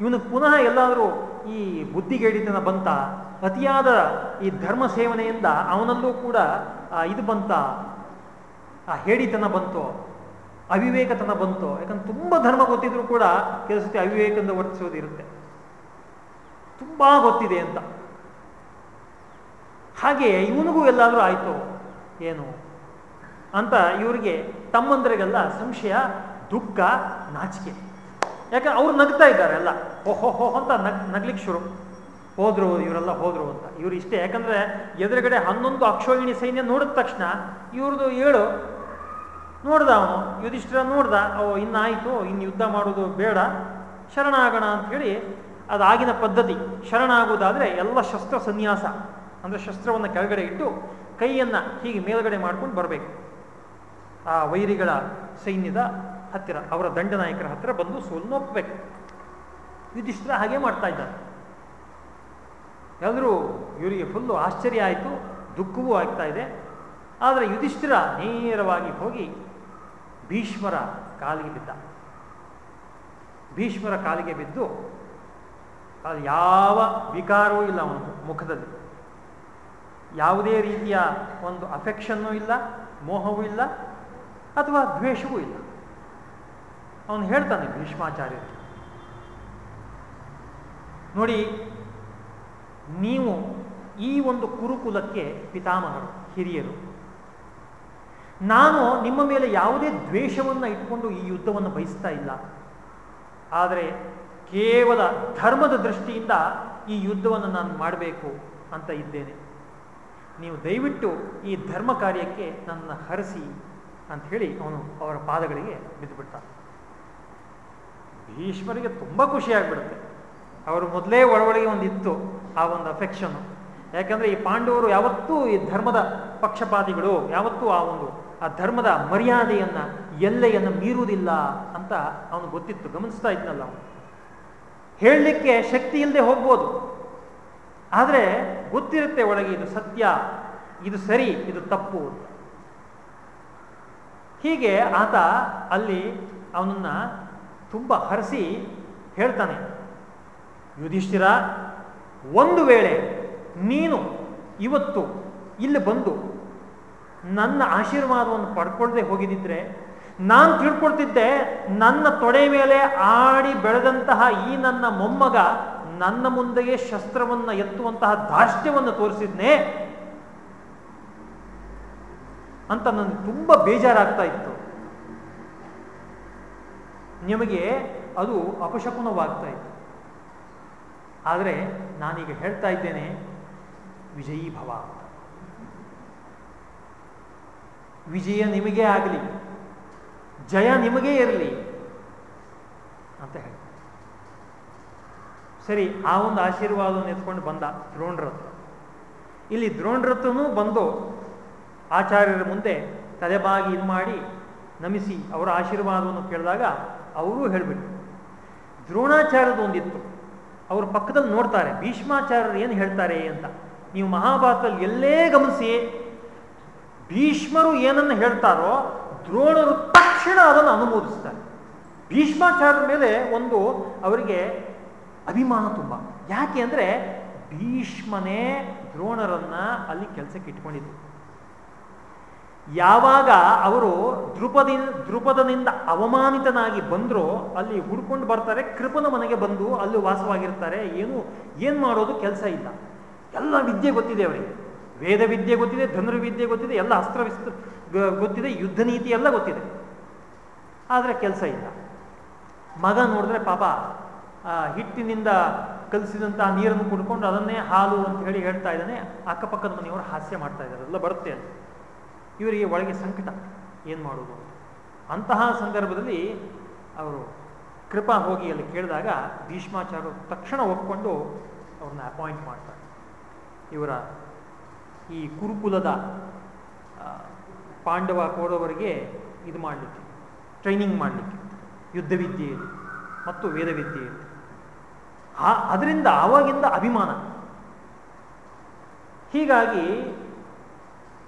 ಇವನು ಪುನಃ ಎಲ್ಲಾದರೂ ಈ ಬುದ್ಧಿಗೇಡಿತನ ಬಂತ, ಅತಿಯಾದ ಈ ಧರ್ಮ ಸೇವನೆಯಿಂದ ಅವನಲ್ಲೂ ಕೂಡ ಇದು ಬಂತ, ಆ, ಹೇಡಿತನ ಬಂತು, ಅವಿವೇಕತನ ಬಂತು. ಯಾಕಂದ್ರೆ ತುಂಬ ಧರ್ಮ ಗೊತ್ತಿದ್ರು ಕೂಡ ಕೆಲಸಕ್ಕೆ ಅವಿವೇಕದಿಂದ ವರ್ತಿಸೋದಿರುತ್ತೆ ತುಂಬಾ ಗೊತ್ತಿದೆ ಅಂತ. ಹಾಗೆ ಇವನಿಗೂ ಎಲ್ಲಾದರೂ ಆಯಿತು. ಏನು? ಅಂತ ಇವರಿಗೆ ತಮ್ಮಂದ್ರಿಗೆಲ್ಲ ಸಂಶಯ ದುಃಖ, ನಾಚಿಕೆ. ಯಾಕಂದ್ರೆ ಅವ್ರು ನಗ್ತಾ ಇದ್ದಾರೆ ಎಲ್ಲ? ಓಹೋ ಹೋ ಅಂತ ನಗ್ ನಗ್ಲಿಕ್ಕೆ ಶುರು. ಹೋದ್ರು, ಇವರೆಲ್ಲ ಹೋದ್ರು ಅಂತ. ಇವ್ರು ಇಷ್ಟೇ. ಯಾಕಂದ್ರೆ ಎದುರುಗಡೆ ಹನ್ನೊಂದು ಅಕ್ಷೋಹಿಣಿ ಸೈನ್ಯ ನೋಡಿದ ತಕ್ಷಣ ಇವ್ರದ್ದು ಏಳು. ನೋಡ್ದ ಅವನು. ಯುಧಿಷ್ಠಿರ ನೋಡ್ದ, ಓ, ಇನ್ನಾಯಿತು ಇನ್ನು ಯುದ್ಧ ಮಾಡೋದು ಬೇಡ, ಶರಣಾಗಣ ಅಂತ ಹೇಳಿ ಅದಾಗಿನ ಪದ್ಧತಿ. ಶರಣಾಗುವುದಾದರೆ ಎಲ್ಲ ಶಸ್ತ್ರ ಸನ್ಯಾಸ. ಅಂದರೆ ಶಸ್ತ್ರವನ್ನು ಕೆಳಗಡೆ ಇಟ್ಟು ಕೈಯನ್ನು ಹೀಗೆ ಮೇಲ್ಗಡೆ ಮಾಡ್ಕೊಂಡು ಬರಬೇಕು. ಆ ವೈರಿಗಳ ಸೈನ್ಯದ ಹತ್ತಿರ, ಅವರ ದಂಡನಾಯಕರ ಹತ್ತಿರ ಬಂದು ಸೋಲ್ನೊಪ್ಪಬೇಕು ಯುಧಿಷ್ಠಿರ ಹಾಗೆ ಮಾಡ್ತಾ ಇದ್ದಾರೆ. ಎಲ್ಲರೂ ಇವರಿಗೆ ಫುಲ್ಲು ಆಶ್ಚರ್ಯ ಆಯಿತು, ದುಃಖವೂ ಆಗ್ತಾ ಇದೆ. ಆದರೆ ಯುಧಿಷ್ಠಿರ ನೇರವಾಗಿ ಹೋಗಿ ಭೀಷ್ಮರ ಕಾಲಿಗೆ ಬಿದ್ದ. ಭೀಷ್ಮರ ಕಾಲಿಗೆ ಬಿದ್ದು, ಅದು ಯಾವ ವಿಕಾರವೂ ಇಲ್ಲ ಅವನು ಮುಖದಲ್ಲಿ. ಯಾವುದೇ ರೀತಿಯ ಒಂದು ಅಫೆಕ್ಷನ್ನೂ ಇಲ್ಲ, ಮೋಹವೂ ಇಲ್ಲ, ಅಥವಾ ದ್ವೇಷವೂ ಇಲ್ಲ. ಅವನು ಹೇಳ್ತಾನೆ ಭೀಷ್ಮಾಚಾರ್ಯರು. ನೋಡಿ, ನೀವು ಈ ಒಂದು ಕುರುಕುಲಕ್ಕೆ ಪಿತಾಮಹರು, ಹಿರಿಯರು, ನಾನು ನಿಮ್ಮ ಮೇಲೆ ಯಾವುದೇ ದ್ವೇಷವನ್ನು ಇಟ್ಕೊಂಡು ಈ ಯುದ್ಧವನ್ನು ಬಯಸ್ತಾ ಇಲ್ಲ. ಆದರೆ ಕೇವಲ ಧರ್ಮದ ದೃಷ್ಟಿಯಿಂದ ಈ ಯುದ್ಧವನ್ನು ನಾನು ಮಾಡಬೇಕು ಅಂತ ಇದ್ದೇನೆ. ನೀವು ದಯವಿಟ್ಟು ಈ ಧರ್ಮ ಕಾರ್ಯಕ್ಕೆ ನನ್ನ ಹರಿಸಿ ಅಂತ ಹೇಳಿ ಅವನು ಅವರ ಪಾದಗಳಿಗೆ ಬಿದ್ದುಬಿಟ್ಟ ಭೀಷ್ಮರಿಗೆ ತುಂಬ ಖುಷಿಯಾಗ್ಬಿಡುತ್ತೆ ಅವರು ಮೊದಲೇ ಒಳವಳಿಗೆ ಒಂದು ಇತ್ತು, ಆ ಒಂದು ಅಫೆಕ್ಷನ್ ಯಾಕಂದ್ರೆ ಈ ಪಾಂಡವರು ಯಾವತ್ತೂ ಈ ಧರ್ಮದ ಪಕ್ಷಪಾತಿಗಳು, ಯಾವತ್ತೂ ಆ ಒಂದು, ಆ ಧರ್ಮದ ಮರ್ಯಾದೆಯನ್ನ, ಎಲ್ಲೆಯನ್ನು ಮೀರುವುದಿಲ್ಲ ಅಂತ ಅವನು ಗೊತ್ತಿತ್ತು, ಗಮನಿಸ್ತಾ ಇದ್ನಲ್ಲ ಅವನು. ಹೇಳಲಿಕ್ಕೆ ಶಕ್ತಿ ಇಲ್ಲದೆ ಹೋಗ್ಬೋದು. ಆದರೆ ಗೊತ್ತಿರುತ್ತೆ ಒಳಗೆ ಇದು ಸತ್ಯ, ಇದು ಸರಿ, ಇದು ತಪ್ಪು ಹೀಗೆ ಆತ ಅಲ್ಲಿ ಅವನನ್ನ ತುಂಬ ಹರಿಸಿ ಹೇಳ್ತಾನೆ, ಯುಧಿಷ್ಠಿರ, ಒಂದು ವೇಳೆ ನೀನು ಇವತ್ತು ಇಲ್ಲಿ ಬಂದು ನನ್ನ ಆಶೀರ್ವಾದವನ್ನು ಪಡ್ಕೊಳ್ಳದೆ ಹೋಗಿದ್ದಿದ್ರೆ, ನಾನು ತಿಳ್ಕೊಳ್ತಿದ್ದೆ ನನ್ನ ತೊಡೆ ಮೇಲೆ ಆಡಿ ಬೆಳೆದಂತಹ ಈ ನನ್ನ ಮೊಮ್ಮಗ ನನ್ನ ಮುಂದೆಯೇ ಶಸ್ತ್ರವನ್ನು ಎತ್ತುವಂತಹ ದಾಷ್ಟ್ಯವನ್ನು ತೋರಿಸಿದ್ನೆ ಅಂತ ನನಗೆ ತುಂಬ ಬೇಜಾರಾಗ್ತಾ ಇತ್ತು. ನಿಮಗೆ ಅದು ಅಪಶಕುನವಾಗ್ತಾ ಇತ್ತು. ಆದರೆ ನಾನೀಗ ಹೇಳ್ತಾ ಇದ್ದೇನೆ, ವಿಜಯೀ ಭವ ವಿಜಯ ನಿಮಗೇ ಆಗಲಿ, ಜಯ ನಿಮಗೇ ಇರಲಿ ಅಂತ ಹೇಳಿ ಸರಿ, ಆ ಒಂದು ಆಶೀರ್ವಾದವನ್ನು ಎತ್ಕೊಂಡು ಬಂದ ದ್ರೋಣ್ರಥ ಇಲ್ಲಿ ದ್ರೋಣ್ರಥನೂ ಬಂದು ಆಚಾರ್ಯರ ಮುಂದೆ ತಲೆಬಾಗಿ ಇದು ಮಾಡಿ ನಮಿಸಿ ಅವರ ಆಶೀರ್ವಾದವನ್ನು ಕೇಳಿದಾಗ ಅವರೂ ಹೇಳಿಬಿಟ್ರು. ದ್ರೋಣಾಚಾರ್ಯದ ಒಂದಿತ್ತು ಅವ್ರ ಪಕ್ಕದಲ್ಲಿ ನೋಡ್ತಾರೆ, ಭೀಷ್ಮಾಚಾರ್ಯರು ಏನು ಹೇಳ್ತಾರೆ ಅಂತ. ನೀವು ಮಹಾಭಾರತದಲ್ಲಿ ಎಲ್ಲೇ ಗಮನಿಸಿ, ಭೀಷ್ಮರು ಏನನ್ನು ಹೇಳ್ತಾರೋ, ದ್ರೋಣರು ತಕ್ಷಣ ಅದನ್ನು ಅನುಮೋದಿಸ್ತಾರೆ. ಭೀಷ್ಮಾಚಾರ್ಯರ ಮೇಲೆ ಒಂದು ಅವರಿಗೆ ಅಭಿಮಾನ ತುಂಬ. ಯಾಕೆ ಅಂದರೆ ಭೀಷ್ಮನೇ ದ್ರೋಣರನ್ನ ಅಲ್ಲಿ ಕೆಲಸಕ್ಕೆ ಇಟ್ಕೊಂಡಿದ್ರು. ಯಾವಾಗ ಅವರು ದ್ರುಪದಿ ದ್ರುಪದನಿಂದ ಅವಮಾನಿತನಾಗಿ ಬಂದರೂ ಅಲ್ಲಿ ಹುಡ್ಕೊಂಡು ಬರ್ತಾರೆ, ಕೃಪನ ಮನೆಗೆ ಬಂದು ಅಲ್ಲಿ ವಾಸವಾಗಿರ್ತಾರೆ. ಏನು ಏನು ಮಾಡೋದು ಕೆಲಸ ಇಲ್ಲ. ಎಲ್ಲ ವಿದ್ಯೆ ಗೊತ್ತಿದೆ ಅವರಿಗೆ. ವೇದ ವಿದ್ಯೆ ಗೊತ್ತಿದೆ ಧನುರ್ವಿದ್ಯೆ ಗೊತ್ತಿದೆ, ಎಲ್ಲ ಅಸ್ತ್ರವಿಸ್ತ ಗೊತ್ತಿದೆ, ಯುದ್ಧ ನೀತಿ ಎಲ್ಲ ಗೊತ್ತಿದೆ. ಆದರೆ ಕೆಲಸ ಇಲ್ಲ. ಮಗ ನೋಡಿದ್ರೆ ಪಾಪ ಹಿಟ್ಟಿನಿಂದ ಕಲಿಸಿದಂಥ ನೀರನ್ನು ಕುಡ್ಕೊಂಡು ಅದನ್ನೇ ಹಾಲು ಅಂತ ಹೇಳಿ ಹೇಳ್ತಾ ಇದ್ದಾನೆ. ಅಕ್ಕಪಕ್ಕದ ಮನೆಯವರು ಹಾಸ್ಯ ಮಾಡ್ತಾ ಇದ್ದಾರೆ. ಎಲ್ಲ ಬರುತ್ತೆ ಅಂತ ಇವರಿಗೆ ಒಳಗೆ ಸಂಕಟ ಏನು ಮಾಡುವುದು ಅಂತಹ ಸಂದರ್ಭದಲ್ಲಿ ಅವರು ಕೃಪಾ ಹೋಗಿ ಅಲ್ಲಿ ಕೇಳಿದಾಗ ಭೀಷ್ಮಾಚಾರ್ಯರು ತಕ್ಷಣ ಒಪ್ಕೊಂಡು ಅವ್ರನ್ನ ಅಪಾಯಿಂಟ್ ಮಾಡ್ತಾರೆ. ಇವರ ಈ ಕುರುಕುಲದ ಪಾಂಡವ ಕೋರವರಿಗೆ ಇದು ಮಾಡಲಿಕ್ಕೆ ಟ್ರೈನಿಂಗ್ ಮಾಡಲಿಕ್ಕೆ, ಯುದ್ಧ ವಿದ್ಯೆಯಲ್ಲಿ ಮತ್ತು ವೇದವಿದ್ಯೆಯಲ್ಲಿ ಆ, ಅದರಿಂದ ಆವಾಗಿಂದ ಅಭಿಮಾನ. ಹೀಗಾಗಿ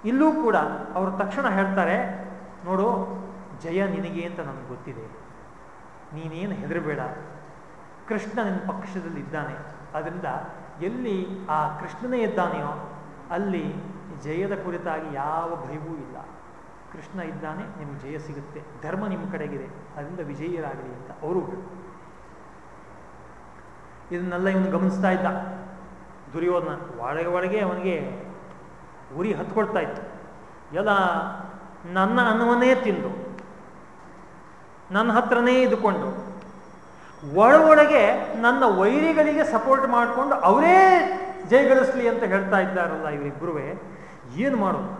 ಇಲ್ಲೂ ಕೂಡ ಅವರು ತಕ್ಷಣ ಹೇಳ್ತಾರೆ, ನೋಡು, ಜಯ ನಿನಗೆ ಅಂತ ನನಗೆ ಗೊತ್ತಿದೆ. ನೀನೇನು ಹೆದರಬೇಡ. ಕೃಷ್ಣ ನಿನ್ನ ಪಕ್ಷದಲ್ಲಿ ಇದ್ದಾನೆ. ಅದರಿಂದ ಎಲ್ಲಿ ಆ ಕೃಷ್ಣನೇ ಇದ್ದಾನೆಯೋ, ಅಲ್ಲಿ ಜಯದ ಕುರಿತಾಗಿ ಯಾವ ಭಯವೂ ಇಲ್ಲ. ಕೃಷ್ಣ ಇದ್ದಾನೆ, ನಿಮ್ಗೆ ಜಯ ಸಿಗುತ್ತೆ. ಧರ್ಮ ನಿಮ್ಮ ಕಡೆಗಿದೆ. ಅದರಿಂದ ವಿಜಯರಾಗಲಿ ಅಂತ ಅವರು ಇದನ್ನೆಲ್ಲ ಇವನು ಗಮನಿಸ್ತಾ ಇದ್ದ. ದುರ್ಯೋಧನ, ಒಳಗೆ ಒಳಗೆ ಅವನಿಗೆ ಉರಿ ಹತ್ಕೊಳ್ತಾ ಇತ್ತು. ಎಲ್ಲ ನನ್ನ ಅನ್ನವನ್ನೇ ತಿಂದು, ನನ್ನ ಹತ್ರನೇ ಇದ್ದುಕೊಂಡು ಒಳಗೆ ನನ್ನ ವೈರಿಗಳಿಗೆ ಸಪೋರ್ಟ್ ಮಾಡಿಕೊಂಡು ಅವರೇ ಜಯಗಳಿಸ್ಲಿ ಅಂತ ಹೇಳ್ತಾ ಇದ್ದಾರಲ್ಲ ಇವರಿಬ್ಬರುವೆ, ಏನು ಮಾಡೋದು?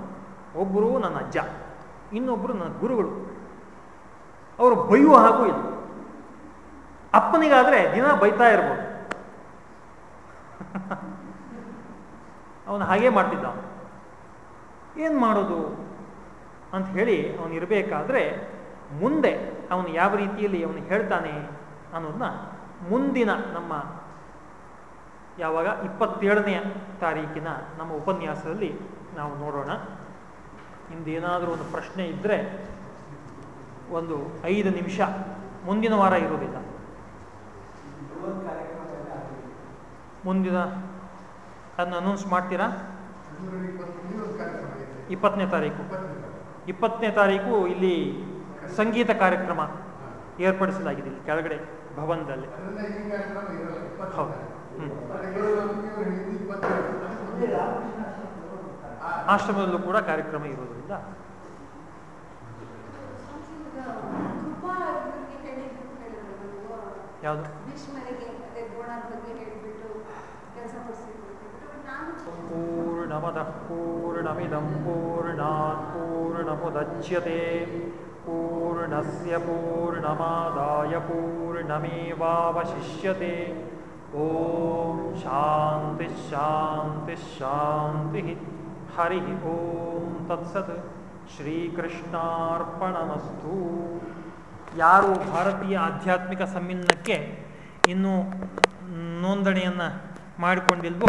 ಒಬ್ಬರು ನನ್ನ ಅಜ್ಜ ಇನ್ನೊಬ್ಬರು ನನ್ನ ಗುರುಗಳು. ಅವರು ಬೈಯುವ ಹಾಗೂ ಇಲ್ಲ. ಅಪ್ಪನಿಗಾದರೆ ದಿನ ಬೈತಾ ಇರ್ಬೋದು. [laughs] ಅವನು ಹಾಗೇ ಮಾಡ್ತಿದ್ದ ಏನು ಮಾಡೋದು ಅಂತ ಹೇಳಿ ಅವನು ಇರಬೇಕಾದ್ರೆ ಮುಂದೆ ಅವನು ಯಾವ ರೀತಿಯಲ್ಲಿ ಅವನು ಹೇಳ್ತಾನೆ ಅನ್ನೋದನ್ನ ಮುಂದಿನ ನಮ್ಮ ಯಾವಾಗ ಇಪ್ಪತ್ತೇಳನೆಯ ತಾರೀಕಿನ ನಮ್ಮ ಉಪನ್ಯಾಸದಲ್ಲಿ ನಾವು ನೋಡೋಣ. ಇಂದೇನಾದರೂ ಒಂದು ಪ್ರಶ್ನೆ ಇದ್ದರೆ ಒಂದು ಐದು ನಿಮಿಷ ಮುಂದಿನ ವಾರ ಇರೋದಿಲ್ಲ. ಮುಂದಿನ ಅದನ್ನ ಅನೌನ್ಸ್ ಮಾಡ್ತೀರಾ? ಇಪ್ಪತ್ತನೇ ತಾರೀಕು. ಇಪ್ಪತ್ತನೇ ತಾರೀಕು ಇಲ್ಲಿ ಸಂಗೀತ ಕಾರ್ಯಕ್ರಮ ಏರ್ಪಡಿಸಲಾಗಿದೆ ಇಲ್ಲಿ ಕೆಳಗಡೆ ಭವನದಲ್ಲಿ. ಹೌದು. ಆಶ್ರಮದಲ್ಲೂ ಕೂಡ ಕಾರ್ಯಕ್ರಮ ಇರೋದ್ರಿಂದ ಯಾವುದು? ಪೂರ್ಣಮದ ಪೂರ್ಣಮಿದಂ ಪೂರ್ಣಾತ್ ಪೂರ್ಣಮುದಚ್ಯತೆ ಪೂರ್ಣಸ್ಯ ಪೂರ್ಣಮಾದಾಯ ಪೂರ್ಣಮೇವಶಿಷ್ಯತೆ ಓಂ ಶಾಂತಿ ಶಾಂತಿ ಶಾಂತಿ ಹರಿ ಓಂ ತತ್ಸತ್ ಶ್ರೀಕೃಷ್ಣಾರ್ಪಣಮಸ್ತು ಯಾರು ಭಾರತೀಯ ಆಧ್ಯಾತ್ಮಿಕ ಸಮ್ಮಿಲನಕ್ಕೆ ಇನ್ನೂ ನೋಂದಣಿಯನ್ನು ಮಾಡಿಕೊಂಡಿಲ್ವೋ